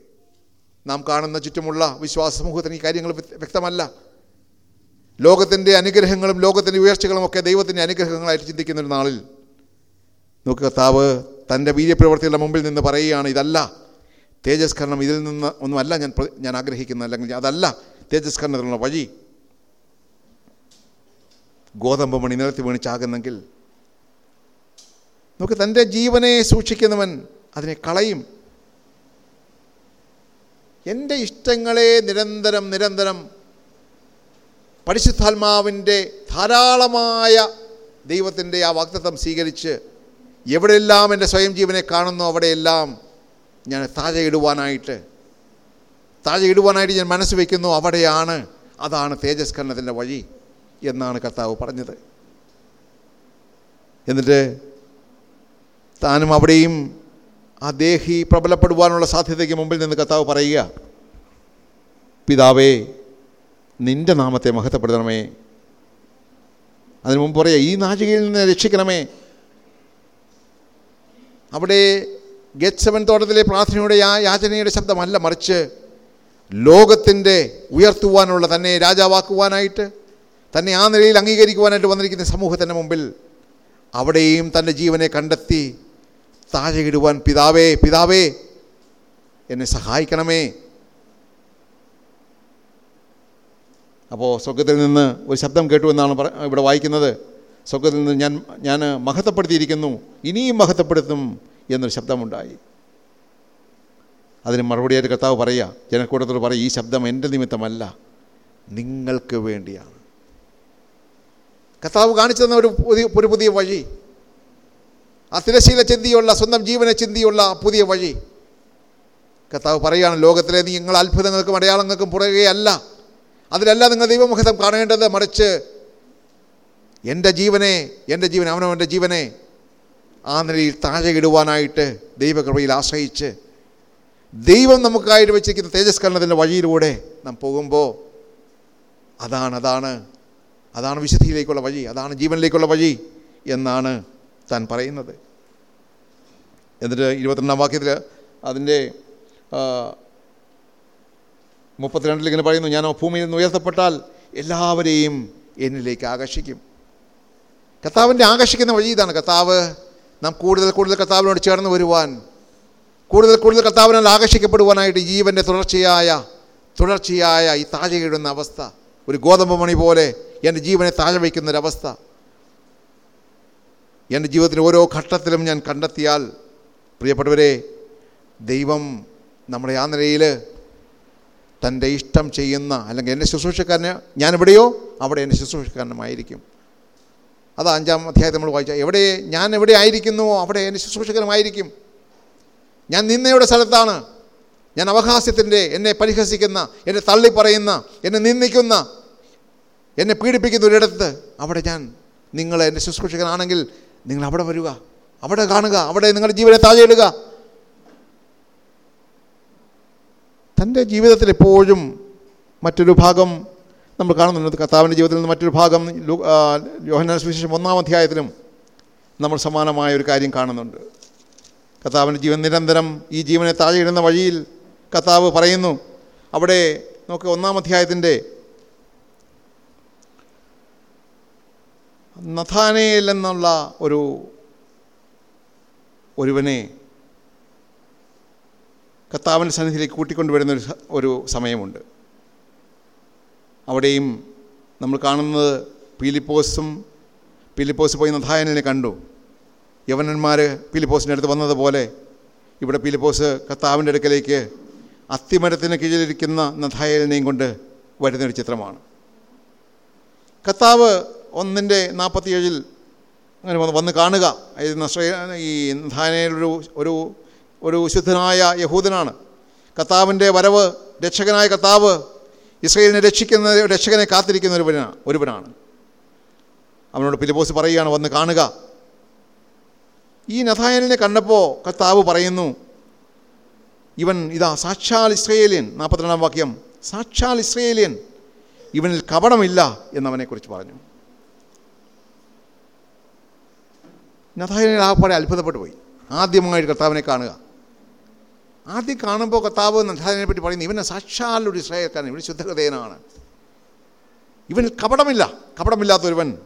നാം കാണുന്ന ചുറ്റുമുള്ള വിശ്വാസ സമൂഹത്തിന് ഈ കാര്യങ്ങൾ വ്യക്തമല്ല. ലോകത്തിന്റെ അനുഗ്രഹങ്ങളും ലോകത്തിന്റെ ഉയർച്ചകളും ഒക്കെ ദൈവത്തിന്റെ അനുഗ്രഹങ്ങളായിട്ട് ചിന്തിക്കുന്ന ഒരു നാളിൽ നോക്ക് കർത്താവ് തന്റെ വീര്യപ്രവർത്തികളുടെ മുമ്പിൽ നിന്ന് പറയുകയാണ് ഇതല്ല തേജസ്കരണം ഇതിൽ നിന്ന് ഒന്നുമല്ല ഞാൻ ഞാൻ ആഗ്രഹിക്കുന്നത് അല്ലെങ്കിൽ അതല്ല തേജസ്കരണത്തിനുള്ള വഴി. ഗോതമ്പ് മണി നിലത്ത് വീണ് ചാകുന്നെങ്കിൽ നമുക്ക് തന്റെ ജീവനെ സൂക്ഷിക്കുന്നവൻ അതിനെ കളയും. എന്റെ ഇഷ്ടങ്ങളെ നിരന്തരം നിരന്തരം പരിശുദ്ധാത്മാവിന്റെ ധാരാളമായ ദൈവത്തിന്റെ ആ വാക്തത്വം സ്വീകരിച്ച് എവിടെയെല്ലാം എന്റെ സ്വയം ജീവനെ കാണുന്നു അവിടെയെല്ലാം ഞാൻ താഴെ ഇടുവാനായിട്ട് താഴെ ഇടുവാനായിട്ട് ഞാൻ മനസ്സ് വയ്ക്കുന്നു അവിടെയാണ്. അതാണ് തേജസ്കരണത്തിന്റെ വഴി എന്നാണ് കർത്താവ് പറഞ്ഞത്. എന്നിട്ട് താനും അവിടെയും ആ ദേഹി പ്രബലപ്പെടുവാനുള്ള സാധ്യതയ്ക്ക് മുമ്പിൽ നിന്ന് കർത്താവ് പറയുക പിതാവേ നിന്റെ നാമത്തെ മഹത്വപ്പെടുത്തണമേ. അതിനു മുമ്പ് പറയുക ഈ നാചികയിൽ നിന്ന് രക്ഷിക്കണമേ. അവിടെ ഗെറ്റ്സവൻ തോട്ടത്തിലെ പ്രാർത്ഥനയുടെ ആ യാചനയുടെ ശബ്ദമല്ല മറിച്ച് ലോകത്തിന്റെ ഉയർത്തുവാനുള്ള തന്നെ രാജാവാക്കുവാനായിട്ട് തന്നെ ആ നിലയിൽ അംഗീകരിക്കുവാനായിട്ട് വന്നിരിക്കുന്ന സമൂഹത്തിന്റെ മുമ്പിൽ അവിടെയും തന്റെ ജീവനെ കണ്ടെത്തി താഴെ ഇടുവാൻ പിതാവേ പിതാവേ എന്നെ സഹായിക്കണമേ. അപ്പോൾ സ്വർഗത്തിൽ നിന്ന് ഒരു ശബ്ദം കേട്ടു എന്നാണ് ഇവിടെ വായിക്കുന്നത്. സ്വർഗത്തിൽ നിന്ന് ഞാൻ ഞാൻ മഹത്വപ്പെടുത്തിയിരിക്കുന്നു ഇനിയും മഹത്വപ്പെടുത്തും എന്നൊരു ശബ്ദമുണ്ടായി. അതിന് മറുപടിയായിട്ട് കർത്താവ് പറയുക ജനക്കൂട്ടത്തോട് പറയുക ഈ ശബ്ദം എന്റെ നിമിത്തമല്ല നിങ്ങൾക്ക് വേണ്ടിയാണ്. കർത്താവ് കാണിച്ചു തന്ന ഒരു പുതിയ ഒരു പുതിയ വഴി. ആ തിരശീല ചിന്തിയുള്ള സ്വന്തം ജീവനെ ചിന്തിയുള്ള പുതിയ വഴി. കർത്താവ് പറയുകയാണ് ലോകത്തിലെ നിങ്ങൾ അത്ഭുതങ്ങൾക്കും അടയാളങ്ങൾക്കും പുറകെയല്ല. അതിലല്ല നിങ്ങൾ ദൈവമുഖത്തം കാണേണ്ടത് മറിച്ച് എന്റെ ജീവനെ എന്റെ ജീവൻ അവനവന്റെ ജീവനെ ആ നിലയിൽ താഴെ ഇടുവാനായിട്ട് ദൈവകൃപയിൽ ആശ്രയിച്ച് ദൈവം നമുക്കായിട്ട് വെച്ചിരിക്കുന്ന തേജസ്കരണത്തിന്റെ വഴിയിലൂടെ നാം പോകുമ്പോൾ അതാണ് അതാണ് അതാണ് വിശുദ്ധിയിലേക്കുള്ള വഴി അതാണ് ജീവനിലേക്കുള്ള വഴി എന്നാണ് താൻ പറയുന്നത്. എന്നിട്ട് ഇരുപത്തിരണ്ടാം വാക്യത്തിൽ അതിന്റെ മുപ്പത്തിരണ്ടിൽ ഇങ്ങനെ പറയുന്നു ഞാൻ ഭൂമിയിൽ നിന്ന് ഉയർത്തപ്പെട്ടാൽ എല്ലാവരെയും എന്നിലേക്ക് ആകർഷിക്കും. കർത്താവിന്റെ ആകർഷിക്കുന്ന വഴി ഇതാണ്. കർത്താവ് നാം കൂടുതൽ കൂടുതൽ കർത്താവിനോട് ചേർന്ന് വരുവാൻ കൂടുതൽ കൂടുതൽ കർത്താവിനാൽ ആകർഷിക്കപ്പെടുവാനായിട്ട് ജീവന്റെ തുടർച്ചയായ തുടർച്ചയായ ഈ താഴെയിടുന്ന അവസ്ഥ ഒരു ഗോതമ്പ് മണി പോലെ എന്റെ ജീവനെ താഴെ വയ്ക്കുന്നൊരവസ്ഥ. എന്റെ ജീവിതത്തിന്റെ ഓരോ ഘട്ടത്തിലും ഞാൻ കണ്ടെത്തിയാൽ പ്രിയപ്പെട്ടവരെ ദൈവം നമ്മുടെ ആ നിലയിൽ തന്റെ ഇഷ്ടം ചെയ്യുന്ന അല്ലെങ്കിൽ എന്റെ ശുശ്രൂഷക്കാരന് ഞാൻ എവിടെയോ അവിടെ എന്റെ ശുശ്രൂഷക്കാരനുമായിരിക്കും. അത് അഞ്ചാം അധ്യായത്തെ നമ്മൾ വായിച്ചാൽ എവിടെ ഞാൻ എവിടെ ആയിരിക്കുന്നുവോ അവിടെ എന്റെ ശുശ്രൂഷകനുമായിരിക്കും. ഞാൻ നിന്നയുടെ സ്ഥലത്താണ്. ഞാൻ അവകാശത്തിന്റെ എന്നെ പരിഹസിക്കുന്ന എന്നെ തള്ളി പറയുന്ന എന്നെ നിന്ദിക്കുന്ന എന്നെ പീഡിപ്പിക്കുന്ന ഒരിടത്ത് അവിടെ ഞാൻ നിങ്ങൾ എന്റെ ശുശ്രൂഷകനാണെങ്കിൽ നിങ്ങൾ അവിടെ വരിക അവിടെ കാണുക അവിടെ നിങ്ങളുടെ ജീവനെ താഴെ തന്റെ ജീവിതത്തിൽ എപ്പോഴും മറ്റൊരു ഭാഗം നമ്മൾ കാണുന്നുണ്ട്. കർത്താവിന്റെ ജീവിതത്തിൽ നിന്ന് മറ്റൊരു ഭാഗം യോഹന്നാൻ സുവിശേഷം ഒന്നാം അധ്യായത്തിലും നമ്മൾ സമാനമായ ഒരു കാര്യം കാണുന്നുണ്ട്. കർത്താവിന്റെ ജീവൻ നിരന്തരം ഈ ജീവനെ താഴെയിടുന്ന വഴിയിൽ കർത്താവ് പറയുന്നു അവിടെ നമുക്ക് ഒന്നാം അധ്യായത്തിന്റെ നഥാനയിൽ എന്നുള്ള ഒരു ഒരുവനെ കർത്താവിന്റെ സന്നിധിയിലേക്ക് കൂട്ടിക്കൊണ്ടുവരുന്ന ഒരു സമയമുണ്ട്. അവിടെയും നമ്മൾ കാണുന്നത് പീലിപ്പോസും പീലിപ്പോസ് പോയി നഥായനെ കണ്ടു. യവനന്മാർ പീലിപ്പോസിന്റെ അടുത്ത് വന്നതുപോലെ ഇവിടെ പീലിപ്പോസ് കർത്താവിന്റെ അടുക്കലേക്ക് അത്തിമരത്തിന് കീഴിലിരിക്കുന്ന നഥായലിനെയും കൊണ്ട് വരുന്നൊരു ചിത്രമാണ്. കർത്താവ് ഒന്നിന്റെ നാൽപ്പത്തിയേഴിൽ അങ്ങനെ വന്ന് കാണുക. ഈ നഥാനയിലൊരു ഒരു ഒരു ശുദ്ധനായ യഹൂദനാണ്. കർത്താവിന്റെ വരവ് രക്ഷകനായ കർത്താവ് ഇസ്രയേലിനെ രക്ഷിക്കുന്ന രക്ഷകനെ കാത്തിരിക്കുന്ന ഒരുവനാണ് ഒരുവനാണ്. അവനോട് പിലിപ്പോസ് പറയുകയാണ് വന്ന് കാണുക. ഈ നഥായലിനെ കണ്ടപ്പോൾ കർത്താവ് പറയുന്നു ഇവൻ ഇതാ സാക്ഷാൽ ഇസ്രയേലിയൻ. നാൽപ്പത്തിരണ്ടാം വാക്യം സാക്ഷാൽ ഇസ്രയേലിയൻ ഇവനിൽ കപടമില്ല എന്നവനെക്കുറിച്ച് പറഞ്ഞു. നഥായലിനെ ആകപ്പാടെ അത്ഭുതപ്പെട്ടു പോയി ആദ്യമായിട്ട് കർത്താവിനെ കാണുക. ആദ്യം കാണുമ്പോൾ കർത്താവ് നഥാനെ പറ്റി പറയുന്നു ഇവനെ സാക്ഷാൽ ഒരു ഇസ്രായേൽക്കാരൻ ഇവൻ ശുദ്ധഹൃദയനാണ്. ഇവനിൽ കപടമില്ല കപടമില്ലാത്തൊരുവൻ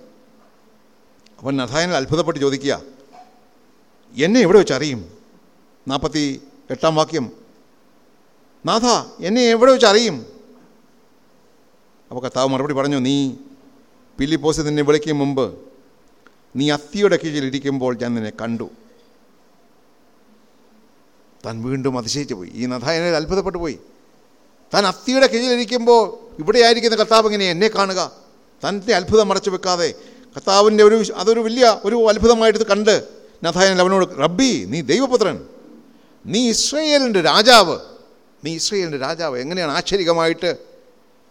അവൻ നഥായനിൽ അത്ഭുതപ്പെട്ട് ചോദിക്കുക എന്നെ എവിടെ വെച്ച് അറിയും? നാൽപ്പത്തി എട്ടാം വാക്യം നാഥ എന്നെ എവിടെ വെച്ച് അറിയും? അപ്പോൾ കർത്താവ് മറുപടി പറഞ്ഞു നീ പില്ലിപ്പോസ് നിന്നെ വിളിക്കും മുമ്പ് നീ അത്തിയുടെ കീഴിൽ ഇരിക്കുമ്പോൾ ഞാൻ നിന്നെ കണ്ടു. താൻ വീണ്ടും അതിശയിച്ചു പോയി. ഈ നഥായനിൽ അത്ഭുതപ്പെട്ടു പോയി. താൻ അത്തിയുടെ കീഴിലിരിക്കുമ്പോൾ ഇവിടെ ആയിരിക്കുന്ന കർത്താവ് ഇങ്ങനെ എന്നെ കാണുക? തന്റെ അത്ഭുതം മറച്ചു വെക്കാതെ കർത്താവിന്റെ ഒരു അതൊരു വലിയ ഒരു അത്ഭുതമായിട്ട് കണ്ട് നഥായനൽ അവനോട് റബ്ബി നീ ദൈവപുത്രൻ. നീ ഇസ്രയേലിന്റെ രാജാവ്. നീ ഇസ്രയേലിന്റെ രാജാവ്. എങ്ങനെയാണ് ആശ്ചര്യമായിട്ട്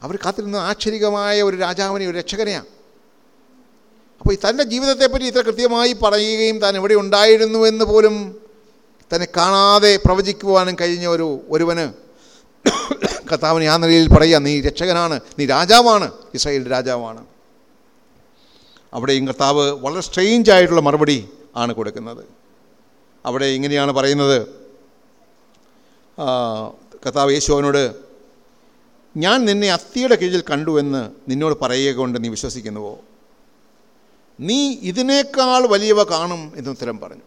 അവർ കാത്തിരുന്ന ആശ്ചര്യമായ ഒരു രാജാവിനെ ഒരു രക്ഷകനെയാണ് അപ്പോൾ തന്റെ ജീവിതത്തെപ്പറ്റി ഇത്ര കൃത്യമായി പറയുകയും താൻ എവിടെ ഉണ്ടായിരുന്നു എന്ന് പോലും തന്നെ കാണാതെ പ്രവചിക്കുവാനും കഴിഞ്ഞ ഒരു ഒരുവന് കർത്താവിന് ആ നിലയിൽ പറയുക നീ രക്ഷകനാണ് നീ രാജാവാണ് ഇസ്രായേൽ രാജാവാണ്. അവിടെയും കർത്താവ് വളരെ സ്ട്രെയിഞ്ച് ആയിട്ടുള്ള മറുപടി ആണ് കൊടുക്കുന്നത്. അവിടെ ഇങ്ങനെയാണ് പറയുന്നത്. കർത്താവ് യേശുവിനോട് ഞാൻ നിന്നെ അത്തിയുടെ കീഴിൽ കണ്ടു എന്ന് നിന്നോട് പറയുക കൊണ്ട് നീ വിശ്വസിക്കുന്നുവോ? നീ ഇതിനേക്കാൾ വലിയവ കാണും എന്ന് ഉത്തരം പറഞ്ഞു.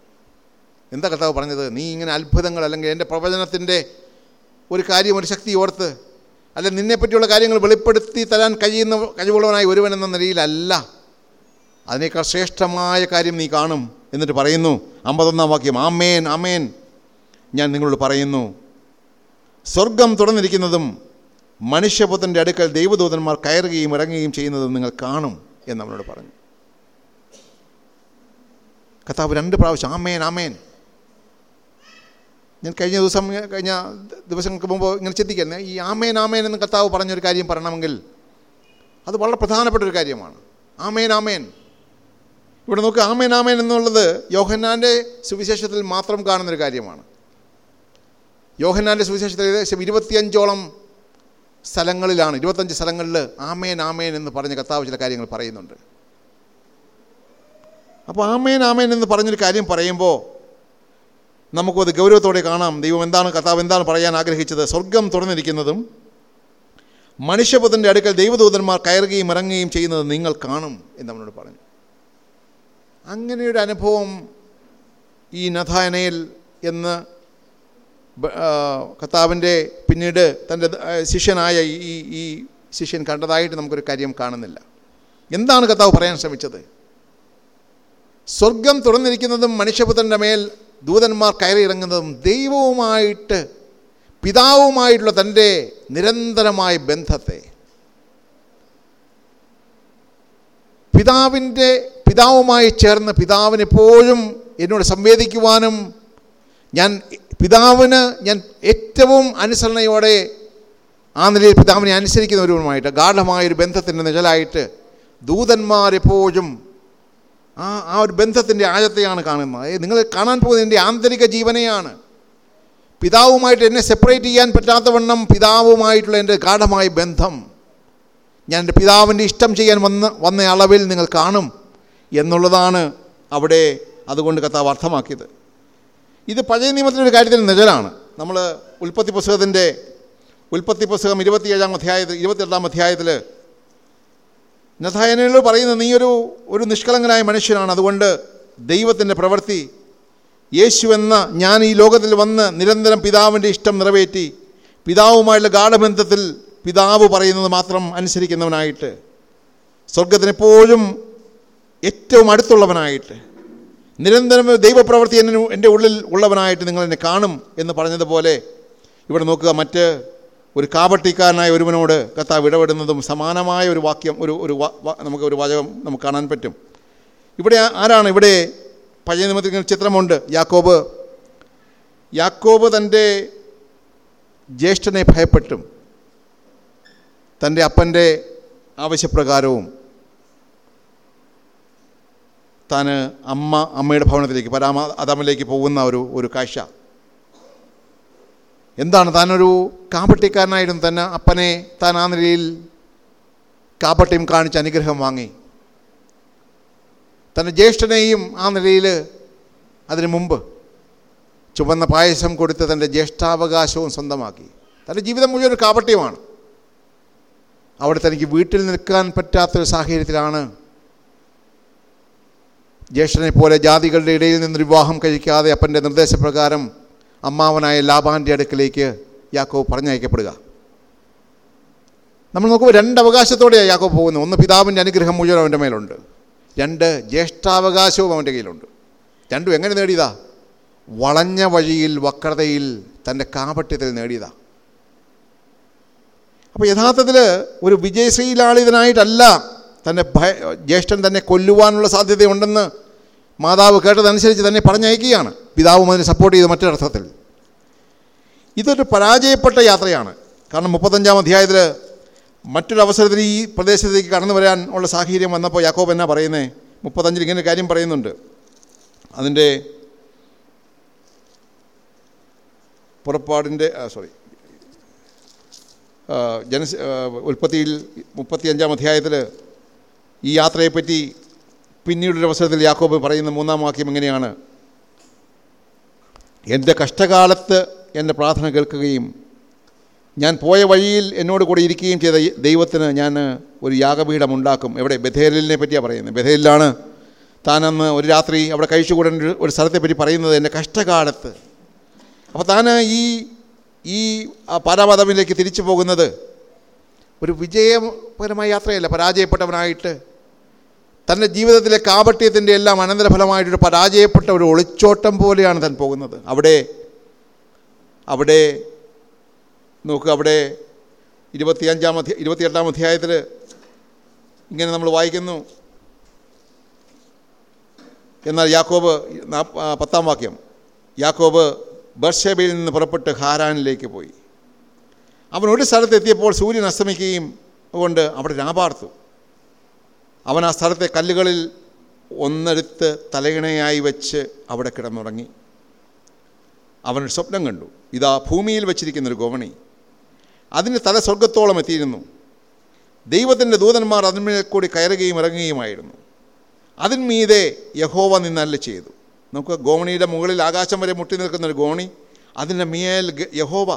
എന്താ കർത്താവ് പറഞ്ഞത്? നീ ഇങ്ങനെ അത്ഭുതങ്ങൾ അല്ലെങ്കിൽ എന്റെ പ്രവചനത്തിന്റെ ഒരു കാര്യം ഒരു ശക്തി ഓർത്ത് നിന്നെ പറ്റിയുള്ള കാര്യങ്ങൾ വെളിപ്പെടുത്തി തരാൻ കഴിയുന്ന കഴിവുള്ളവനായി ഒരുവൻ എന്ന നിലയിലല്ല. അതിനേക്കാൾ ശ്രേഷ്ഠമായ കാര്യം നീ കാണും എന്നിട്ട് പറയുന്നു അമ്പതൊന്നാം വാക്യം ആമേൻ ആമേൻ. ഞാൻ നിങ്ങളോട് പറയുന്നു സ്വർഗം തുറന്നിരിക്കുന്നതും മനുഷ്യപുത്രന്റെ അടുക്കൽ ദൈവദൂതന്മാർ കയറുകയും ഇറങ്ങുകയും ചെയ്യുന്നതും നിങ്ങൾ കാണും എന്ന് അവനോട് പറഞ്ഞു. കഥാവ് രണ്ട് പ്രാവശ്യം ആമേൻ ആമേൻ. ഞാൻ കഴിഞ്ഞ ദിവസം കഴിഞ്ഞ ദിവസങ്ങൾക്ക് മുമ്പ് ഇങ്ങനെ ചിന്തിക്കുന്നത് ഈ ആമേൻ ആമേൻ എന്ന് കർത്താവ് പറഞ്ഞൊരു കാര്യം പറയണമെങ്കിൽ അത് വളരെ പ്രധാനപ്പെട്ട ഒരു കാര്യമാണ്. ആമേൻ ആമേൻ. ഇവിടെ നോക്ക് ആമേൻ ആമേൻ എന്നുള്ളത് യോഹന്നാന്റെ സുവിശേഷത്തിൽ മാത്രം കാണുന്നൊരു കാര്യമാണ്. യോഹന്നാന്റെ സുവിശേഷത്തിൽ ഏകദേശം ഇരുപത്തിയഞ്ചോളം സ്ഥലങ്ങളിലാണ് ഇരുപത്തഞ്ച് സ്ഥലങ്ങളിൽ ആമേൻ ആമേൻ എന്ന് പറഞ്ഞ് കർത്താവ് ചില കാര്യങ്ങൾ പറയുന്നുണ്ട്. അപ്പോൾ ആമേൻ ആമേൻ എന്ന് പറഞ്ഞൊരു കാര്യം പറയുമ്പോൾ നമുക്കത് ഗൗരവത്തോടെ കാണാം. ദൈവം എന്താണ് കർത്താവ് എന്താണ് പറയാൻ ആഗ്രഹിച്ചത്? സ്വർഗം തുറന്നിരിക്കുന്നതും മനുഷ്യപുത്രന്റെ അടുക്കൽ ദൈവദൂതന്മാർ കയറുകയും ഇറങ്ങുകയും ചെയ്യുന്നത് നിങ്ങൾ കാണും എന്ന് അവനോട് പറഞ്ഞു. അങ്ങനെയൊരു അനുഭവം ഈ നഥാനയിൽ എന്ന് കർത്താവിന്റെ പിന്നീട് തന്റെ ശിഷ്യനായ ഈ ഈ ശിഷ്യൻ കണ്ടതായിട്ട് നമുക്കൊരു കാര്യം കാണുന്നില്ല. എന്താണ് കർത്താവ് പറയാൻ ശ്രമിച്ചത്? സ്വർഗം തുറന്നിരിക്കുന്നതും മനുഷ്യപുത്രന്റെ മേൽ ദൂതന്മാർ കയറി ഇറങ്ങുന്നതും ദൈവവുമായിട്ട് പിതാവുമായിട്ടുള്ള തന്റെ നിരന്തരമായ ബന്ധത്തെ. പിതാവിന്റെ പിതാവുമായി ചേർന്ന് പിതാവിനെപ്പോഴും എന്നോട് സംവേദിക്കുവാനും ഞാൻ പിതാവിന് ഞാൻ ഏറ്റവും അനുസരണയോടെ ആ നിലയിൽ പിതാവിനെ അനുസരിക്കുന്നവരുമായിട്ട് ഗാഠമായൊരു ബന്ധത്തിന്റെ നിഴലായിട്ട് ദൂതന്മാരെപ്പോഴും ആ ആ ഒരു ബന്ധത്തിന്റെ ആഴത്തെയാണ് കാണുന്നത്. നിങ്ങൾ കാണാൻ പോകുന്നത് എന്റെ ആന്തരിക ജീവനെയാണ്. പിതാവുമായിട്ട് എന്നെ സെപ്പറേറ്റ് ചെയ്യാൻ പറ്റാത്തവണ്ണം പിതാവുമായിട്ടുള്ള എന്റെ ഗാഠമായ ബന്ധം. ഞാൻ എന്റെ പിതാവിന്റെ ഇഷ്ടം ചെയ്യാൻ വന്ന വന്ന അളവിൽ നിങ്ങൾ കാണും എന്നുള്ളതാണ് അവിടെ അതുകൊണ്ട് കത്താവ് അർത്ഥമാക്കിയത്. ഇത് പഴയ നിയമത്തിന്റെ ഒരു കാര്യത്തിൽ നിഴലാണ്. നമ്മൾ ഉൽപ്പത്തി പുസ്തകത്തിന്റെ ഉൽപ്പത്തി പുസ്തകം ഇരുപത്തിയേഴാം അധ്യായത്തിൽ ഇരുപത്തിയെട്ടാം അധ്യായത്തിൽ നഥായനോട് പറയുന്നത് നീ ഒരു ഒരു നിഷ്കളങ്കനായ മനുഷ്യനാണ്. അതുകൊണ്ട് ദൈവത്തിന്റെ പ്രവൃത്തി യേശു എന്ന ഞാൻ ഈ ലോകത്തിൽ വന്ന് നിരന്തരം പിതാവിന്റെ ഇഷ്ടം നിറവേറ്റി പിതാവുമായുള്ള ഗാഠബന്ധത്തിൽ പിതാവ് പറയുന്നത് മാത്രം അനുസരിക്കുന്നവനായിട്ട് സ്വർഗത്തിനെപ്പോഴും ഏറ്റവും അടുത്തുള്ളവനായിട്ട് നിരന്തരം ദൈവപ്രവൃത്തി എന്നെ എന്റെ ഉള്ളിൽ ഉള്ളവനായിട്ട് നിങ്ങൾ എന്നെ കാണും എന്ന് പറഞ്ഞതുപോലെ ഇവിടെ നോക്കുക. മറ്റ് ഒരു കാപട്ടിക്കാരനായ ഒരുവനോട് കർത്താവ് ഇടപെടുന്നതും സമാനമായ ഒരു വാക്യം ഒരു ഒരു നമുക്ക് ഒരു വാചകം നമുക്ക് കാണാൻ പറ്റും. ഇവിടെ ആരാണ് ഇവിടെ പഴയ നിയമത്തിൽ ചിത്രമുണ്ട്? യാക്കോബ്. യാക്കോബ് തന്റെ ജ്യേഷ്ഠനെ ഭയപ്പെട്ടും. തന്റെ അപ്പന്റെ ആവശ്യപ്രകാരവും താൻ അമ്മ അമ്മയുടെ ഭവനത്തിലേക്ക് പരാമ അതാമിലേക്ക് പോകുന്ന ഒരു ഒരു കാഴ്ച. എന്താണ് താനൊരു കാപട്ടിക്കാരനായിരുന്നു തന്നെ അപ്പനെ താൻ ആ നിലയിൽ കാപട്യം കാണിച്ച് അനുഗ്രഹം വാങ്ങി. തന്റെ ജ്യേഷ്ഠനെയും ആ നിലയിൽ അതിനു മുമ്പ് ചുവന്ന പായസം കൊടുത്ത് തന്റെ ജ്യേഷ്ഠാവകാശവും സ്വന്തമാക്കി. തന്റെ ജീവിതം മുഴുവൻ കാപട്യമാണ്. അവിടെ തനിക്ക് വീട്ടിൽ നിൽക്കാൻ പറ്റാത്തൊരു സാഹചര്യത്തിലാണ് ജ്യേഷ്ഠനെ പോലെ ജാതികളുടെ ഇടയിൽ നിന്ന് വിവാഹം കഴിക്കാതെ അപ്പന്റെ നിർദ്ദേശപ്രകാരം അമ്മാവനായ ലാബാന്റെ അടുക്കലേക്ക് യാക്കോബ് പറഞ്ഞയക്കപ്പെടുക. നമ്മൾ നോക്കുമ്പോൾ രണ്ട് അവകാശത്തോടെയാണ് യാക്കോബ് പോകുന്നത്. ഒന്ന് പിതാവിന്റെ അനുഗ്രഹം മുഴുവൻ അവന്റെ മേലുണ്ട്. രണ്ട് ജ്യേഷ്ഠാവകാശവും അവന്റെ കയ്യിലുണ്ട്. രണ്ടും എങ്ങനെ നേടിയതാ? വളഞ്ഞ വഴിയിൽ വക്രതയിൽ തന്റെ കാപട്യത്തിൽ നേടിയതാ. അപ്പോൾ യഥാർത്ഥത്തിൽ ഒരു വിജയശ്രീലാളിതനായിട്ടല്ല തന്റെ ഭയ ജ്യേഷ്ഠൻ തന്നെ കൊല്ലുവാനുള്ള സാധ്യതയുണ്ടെന്ന് മാതാവ് കേട്ടതനുസരിച്ച് തന്നെ പറഞ്ഞയക്കുകയാണ്. പിതാവും അതിനെ സപ്പോർട്ട് ചെയ്ത് മറ്റൊരർത്ഥത്തിൽ ഇതൊരു പരാജയപ്പെട്ട യാത്രയാണ്. കാരണം മുപ്പത്തഞ്ചാം അധ്യായത്തിൽ മറ്റൊരവസരത്തിൽ ഈ പ്രദേശത്തേക്ക് കടന്നു വരാൻ ഉള്ള സാഹചര്യം വന്നപ്പോൾ യാക്കോബ് എന്നാ പറയുന്നത് മുപ്പത്തഞ്ചിൽ ഇങ്ങനെ കാര്യം പറയുന്നുണ്ട്. അതിന്റെ പുറപ്പാടിന്റെ സോറി ജനസ് ഉൽപ്പത്തിയിൽ മുപ്പത്തിയഞ്ചാം അധ്യായത്തിൽ ഈ യാത്രയെപ്പറ്റി പിന്നീടൊരു അവസരത്തിൽ യാക്കോബ് പറയുന്ന മൂന്നാം വാക്യം എങ്ങനെയാണ്? എന്റെ കഷ്ടകാലത്ത് എന്റെ പ്രാർത്ഥന കേൾക്കുകയും ഞാൻ പോയ വഴിയിൽ എന്നോട് കൂടെ ഇരിക്കുകയും ചെയ്ത ദൈവത്തിന് ഞാൻ ഒരു യാഗപീഠം ഉണ്ടാക്കും. എവിടെ? ബഥേലിനെ പറ്റിയാണ് പറയുന്നത്. ബഥേലിലാണ് താനന്ന് ഒരു രാത്രി അവിടെ കഴിച്ചുകൂടാൻ ഒരു- സ്ഥലത്തെപ്പറ്റി പറയുന്നത് എന്റെ കഷ്ടകാലത്ത്. അപ്പോൾ താൻ ഈ ഈ ആ പാരാപാതമിലേക്ക് തിരിച്ചു പോകുന്നത് ഒരു വിജയപരമായ യാത്രയല്ല പരാജയപ്പെട്ടവനായിട്ട് തന്റെ ജീവിതത്തിലെ കാപട്യത്തിന്റെ എല്ലാം അനന്തരഫലമായിട്ടൊരു പരാജയപ്പെട്ട ഒരു ഒളിച്ചോട്ടം പോലെയാണ് താൻ പോകുന്നത്. അവിടെ അവിടെ നോക്കുക അവിടെ ഇരുപത്തിയഞ്ചാം അധ്യ ഇരുപത്തിയെട്ടാം അധ്യായത്തിൽ ഇങ്ങനെ നമ്മൾ വായിക്കുന്നു. എന്നാൽ യാക്കോബ് പത്താം വാക്യം യാക്കോബ് ബർഷബയിൽ നിന്ന് പുറപ്പെട്ട് ഹാരാനിലേക്ക് പോയി. അവൻ ഒരു സ്ഥലത്തെത്തിയപ്പോൾ സൂര്യൻ അസ്തമിക്കുകയും കൊണ്ട് അവിടെ രാപാർത്തു. അവൻ ആ സ്ഥലത്തെ കല്ലുകളിൽ ഒന്നെടുത്ത് തലയിണയായി വെച്ച് അവിടെ കിടന്നുറങ്ങി. അവനൊരു സ്വപ്നം കണ്ടു. ഇതാ ഭൂമിയിൽ വച്ചിരിക്കുന്നൊരു ഗോവണി. അതിന് തല സ്വർഗത്തോളം എത്തിയിരുന്നു. ദൈവത്തിന്റെ ദൂതന്മാർ അതിന്മേൽ കൂടി കയറുകയും ഇറങ്ങുകയുമായിരുന്നു. അതിന്മീതെ യഹോവ നിന്നല്ല ചെയ്തു. നമുക്ക് ഗോവണിയുടെ മുകളിൽ ആകാശം വരെ മുട്ടി നിൽക്കുന്ന ഒരു ഗോണി അതിന്റെ മേൽ യഹോവ.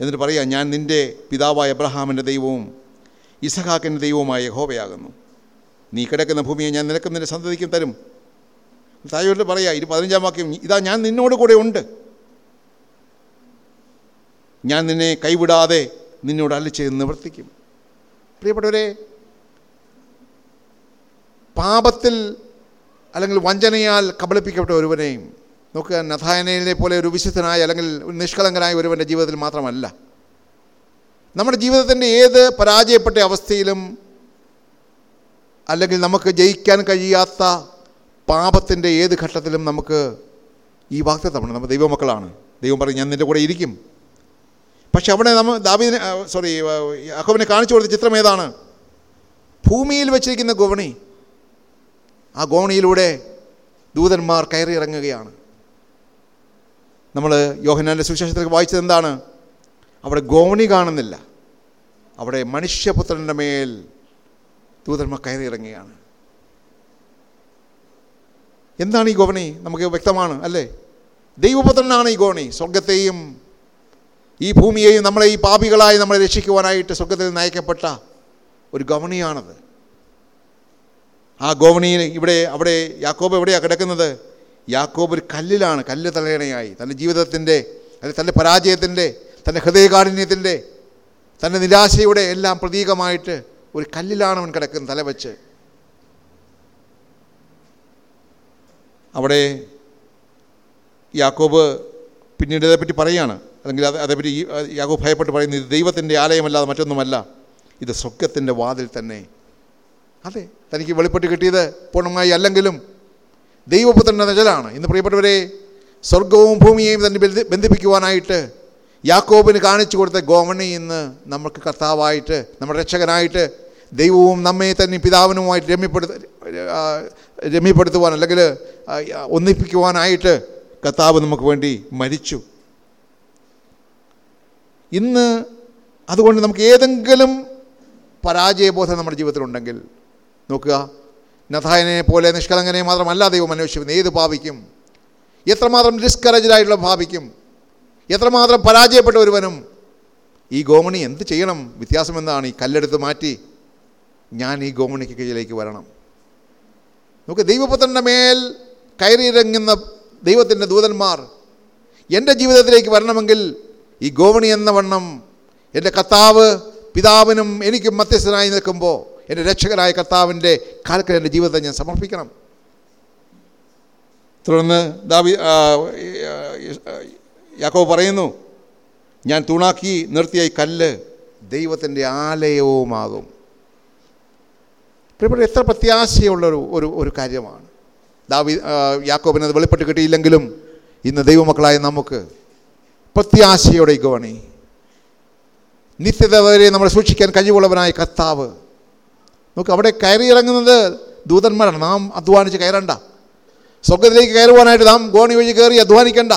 എന്നിട്ട് പറയാം ഞാൻ നിന്റെ പിതാവായ എബ്രഹാമിന്റെ ദൈവവും ഇസഹാക്കിന്റെ ദൈവവുമായ യഹോവയാകുന്നു. നീ കിടക്കുന്ന ഭൂമിയെ ഞാൻ നിനക്കും നിന്റെ സന്തതിക്കും തരും. തായോട്ട് പറയാ ഇരു പതിനഞ്ചാം വാക്യം ഇതാ ഞാൻ നിന്നോട് കൂടെ ഉണ്ട്. ഞാൻ നിന്നെ കൈവിടാതെ നിന്നോട് അല്ല ചെയ്ത് നിവർത്തിക്കും. പ്രിയപ്പെട്ടവരെ പാപത്തിൽ അല്ലെങ്കിൽ വഞ്ചനയാൽ കബളിപ്പിക്കപ്പെട്ട ഒരുവനെയും നോക്കുക നഥായനയിലെ പോലെ ഒരു വിശുദ്ധനായ അല്ലെങ്കിൽ നിഷ്കളങ്കനായ ഒരുവന്റെ ജീവിതത്തിൽ മാത്രമല്ല നമ്മുടെ ജീവിതത്തിന്റെ ഏത് പരാജയപ്പെട്ട അവസ്ഥയിലും അല്ലെങ്കിൽ നമുക്ക് ജയിക്കാൻ കഴിയാത്ത പാപത്തിന്റെ ഏത് ഘട്ടത്തിലും നമുക്ക് ഈ വാക്തത്വമാണ് നമ്മൾ ദൈവമക്കളാണ്. ദൈവം പറയും ഞാൻ നിന്റെ കൂടെ ഇരിക്കും. പക്ഷെ അവിടെ നമ്മൾ ദാബിനെ സോറി അഹോബിനെ കാണിച്ചു കൊടുത്ത ചിത്രം ഏതാണ്? ഭൂമിയിൽ വെച്ചിരിക്കുന്ന ഗോവണി. ആ ഗോവണിയിലൂടെ ദൂതന്മാർ കയറി ഇറങ്ങുകയാണ് നമ്മൾ യോഹനാന്റെ സുവിശേഷത്തിൽ വായിച്ചത് എന്താണ്? അവിടെ ഗോവണി കാണുന്നില്ല. അവിടെ മനുഷ്യപുത്രന്റെ മേൽ ദൂതന്മ കയറി ഇറങ്ങുകയാണ് എന്താണ് ഈ ഗോവണി നമുക്ക് വ്യക്തമാണ് അല്ലേ? ദൈവപുത്രനാണ് ഈ ഗോവണി സ്വർഗത്തെയും ഈ ഭൂമിയെയും നമ്മളെ ഈ പാപികളായി നമ്മളെ രക്ഷിക്കുവാനായിട്ട് സ്വർഗത്തിൽ നയിക്കപ്പെട്ട ഒരു ഗവണിയാണത്. ആ ഗോവണിയിൽ ഇവിടെ അവിടെ യാക്കോബ് എവിടെയാണ് കിടക്കുന്നത്? യാക്കോബ് ഒരു കല്ലിലാണ് കല്ല് തലയണയായി. തന്റെ ജീവിതത്തിന്റെ അല്ലെങ്കിൽ തന്റെ പരാജയത്തിന്റെ തന്റെ ഹൃദയകാഠിന്യത്തിന്റെ തന്റെ നിരാശയുടെ എല്ലാം പ്രതീകമായിട്ട് ഒരു കല്ലിലാണ് അവൻ കിടക്കുന്നത് തലവെച്ച് അവിടെ യാക്കോബ് പിന്നീട് ഇതേപ്പറ്റി പറയുകയാണ് അല്ലെങ്കിൽ അത് അതേപ്പറ്റി യാക്കോബ് ഭയപ്പെട്ട് പറയുന്നത് ഇത് ദൈവത്തിന്റെ ആലയമല്ലാതെ മറ്റൊന്നുമല്ല ഇത് സ്വർഗത്തിന്റെ വാതിൽ തന്നെ. അതെ തനിക്ക് വെളിപ്പെട്ട് കിട്ടിയത് പൂർണമായി അല്ലെങ്കിലും ദൈവപുത്രന്റെ നിഴലാണ് ഇന്ന് പ്രിയപ്പെട്ടവരെ സ്വർഗവും ഭൂമിയെയും തന്നെ ബന്ധിപ്പിക്കുവാനായിട്ട് യാക്കോബിന് കാണിച്ചു കൊടുത്ത ഗോവണി ഇന്ന് നമുക്ക് കർത്താവായിട്ട് നമ്മുടെ രക്ഷകനായിട്ട് ദൈവവും നമ്മെ തന്നെ പിതാവിനുമായിട്ട് രമ്യപ്പെടുത്ത രമ്യപ്പെടുത്തുവാൻ അല്ലെങ്കിൽ ഒന്നിപ്പിക്കുവാനായിട്ട് കർത്താവ് നമുക്ക് വേണ്ടി മരിച്ചു. ഇന്ന് അതുകൊണ്ട് നമുക്ക് ഏതെങ്കിലും പരാജയബോധം നമ്മുടെ ജീവിതത്തിലുണ്ടെങ്കിൽ നോക്കുക. നഥായനെ പോലെ നിഷ്കളങ്കനെ മാത്രമല്ല ദൈവം അന്വേഷിക്കുന്നത് ഏത് ഭാവിക്കും എത്രമാത്രം ഡിസ്കറേജഡായിട്ടുള്ള ഭാവിക്കും എത്രമാത്രം പരാജയപ്പെട്ട ഒരുവനും ഈ ഗോമണി എന്ത് ചെയ്യണം? വ്യത്യാസം എന്താണ്? ഈ കല്ലെടുത്ത് മാറ്റി ഞാൻ ഈ ഗോമണിക്ക് കീഴിലേക്ക് വരണം. നമുക്ക് ദൈവപുത്രന്റെ മേൽ കയറിയിറങ്ങുന്ന ദൈവത്തിന്റെ ദൂതന്മാർ എന്റെ ജീവിതത്തിലേക്ക് വരണമെങ്കിൽ ഈ ഗോവണി എന്ന വണ്ണം എന്റെ കർത്താവ് പിതാവിനും എനിക്കും മധ്യസ്ഥനായി നിൽക്കുമ്പോൾ എന്റെ രക്ഷകനായ കർത്താവിന്റെ കാൽക്കൽ എന്റെ ജീവിതത്തെ ഞാൻ സമർപ്പിക്കണം. തുടർന്ന് ദാവി യാക്കോബ് പറയുന്നു ഞാൻ തൂണാക്കി നിർത്തിയ ഈ കല്ല് ദൈവത്തിന്റെ ആലയവുമാകും. പ്രിയപ്പെട്ട എത്ര പ്രത്യാശയുള്ള ഒരു ഒരു കാര്യമാണ്. ദാവി യാക്കോബിന് അത് വെളിപ്പെട്ട് കിട്ടിയില്ലെങ്കിലും ഇന്ന് ദൈവമക്കളായ നമുക്ക് പ്രത്യാശയോടെ ഗവണി നിത്യത വരെ നമ്മൾ സൂക്ഷിക്കാൻ കഴിവുള്ളവനായ കർത്താവ്. നമുക്ക് അവിടെ കയറി ഇറങ്ങുന്നത് ദൂതന്മാരാണ്. നാം അധ്വാനിച്ച് കയറണ്ട. സ്വർഗത്തിലേക്ക് കയറുവാനായിട്ട് നാം ഗോണി വഴി കയറി അധ്വാനിക്കണ്ട.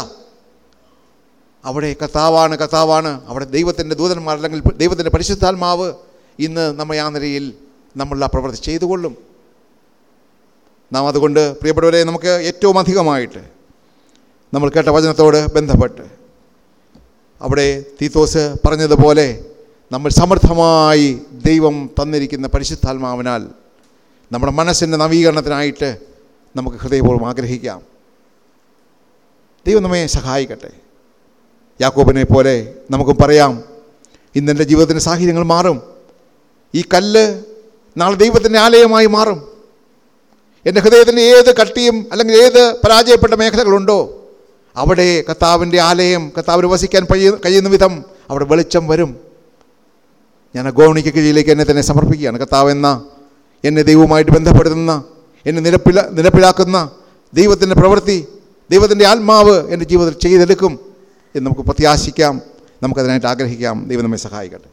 അവിടെ കർത്താവാണ് കർത്താവാണ്. അവിടെ ദൈവത്തിന്റെ ദൂതന്മാർ അല്ലെങ്കിൽ ദൈവത്തിന്റെ പരിശുദ്ധാത്മാവ് ഇന്ന് നമ്മൾ ആ നിലയിൽ നമ്മൾ ആ പ്രവൃത്തി ചെയ്തുകൊള്ളും. നാം അതുകൊണ്ട് പ്രിയപ്പെട്ടവരെ നമുക്ക് ഏറ്റവും അധികമായിട്ട് നമ്മൾ കേട്ട വചനത്തോട് ബന്ധപ്പെട്ട് അവിടെ തീത്തോസ് പറഞ്ഞതുപോലെ നമ്മൾ സമർത്ഥമായി ദൈവം തന്നിരിക്കുന്ന പരിശുദ്ധാത്മാവിനാൽ നമ്മുടെ മനസ്സിന്റെ നവീകരണത്തിനായിട്ട് നമുക്ക് ഹൃദയപൂർവം ആഗ്രഹിക്കാം. ദൈവം നമ്മെ സഹായിക്കട്ടെ. യാക്കോബിനെ പോലെ നമുക്കും പറയാം. ഇന്നെന്റെ ജീവിതത്തിന്റെ സാഹചര്യങ്ങൾ മാറും. ഈ കല്ല് നാളെ ദൈവത്തിന്റെ ആലയമായി മാറും. എന്റെ ഹൃദയത്തിന്റെ ഏത് കട്ടിയും അല്ലെങ്കിൽ ഏത് പരാജയപ്പെട്ട മേഖലകളുണ്ടോ അവിടെ കർത്താവിന്റെ ആലയം കർത്താവിന് വസിക്കാൻ കഴിയുന്ന വിധം അവിടെ വെളിച്ചം വരും. ഞാൻ അഗോണിക്ക് കീഴിലേക്ക് എന്നെ തന്നെ സമർപ്പിക്കുകയാണ്. കർത്താവ് എന്ന എന്നെ ദൈവവുമായിട്ട് ബന്ധപ്പെടുത്തുന്ന എന്നെ നിരപ്പില നിരപ്പിലാക്കുന്ന ദൈവത്തിന്റെ പ്രവൃത്തി ദൈവത്തിന്റെ ആത്മാവ് എന്റെ ജീവിതത്തിൽ ചെയ്തെടുക്കും. എന്ന് നമുക്ക് പ്രത്യാശിക്കാം. നമുക്കതിനായിട്ട് ആഗ്രഹിക്കാം. ദൈവം നമ്മെ സഹായിക്കട്ടെ.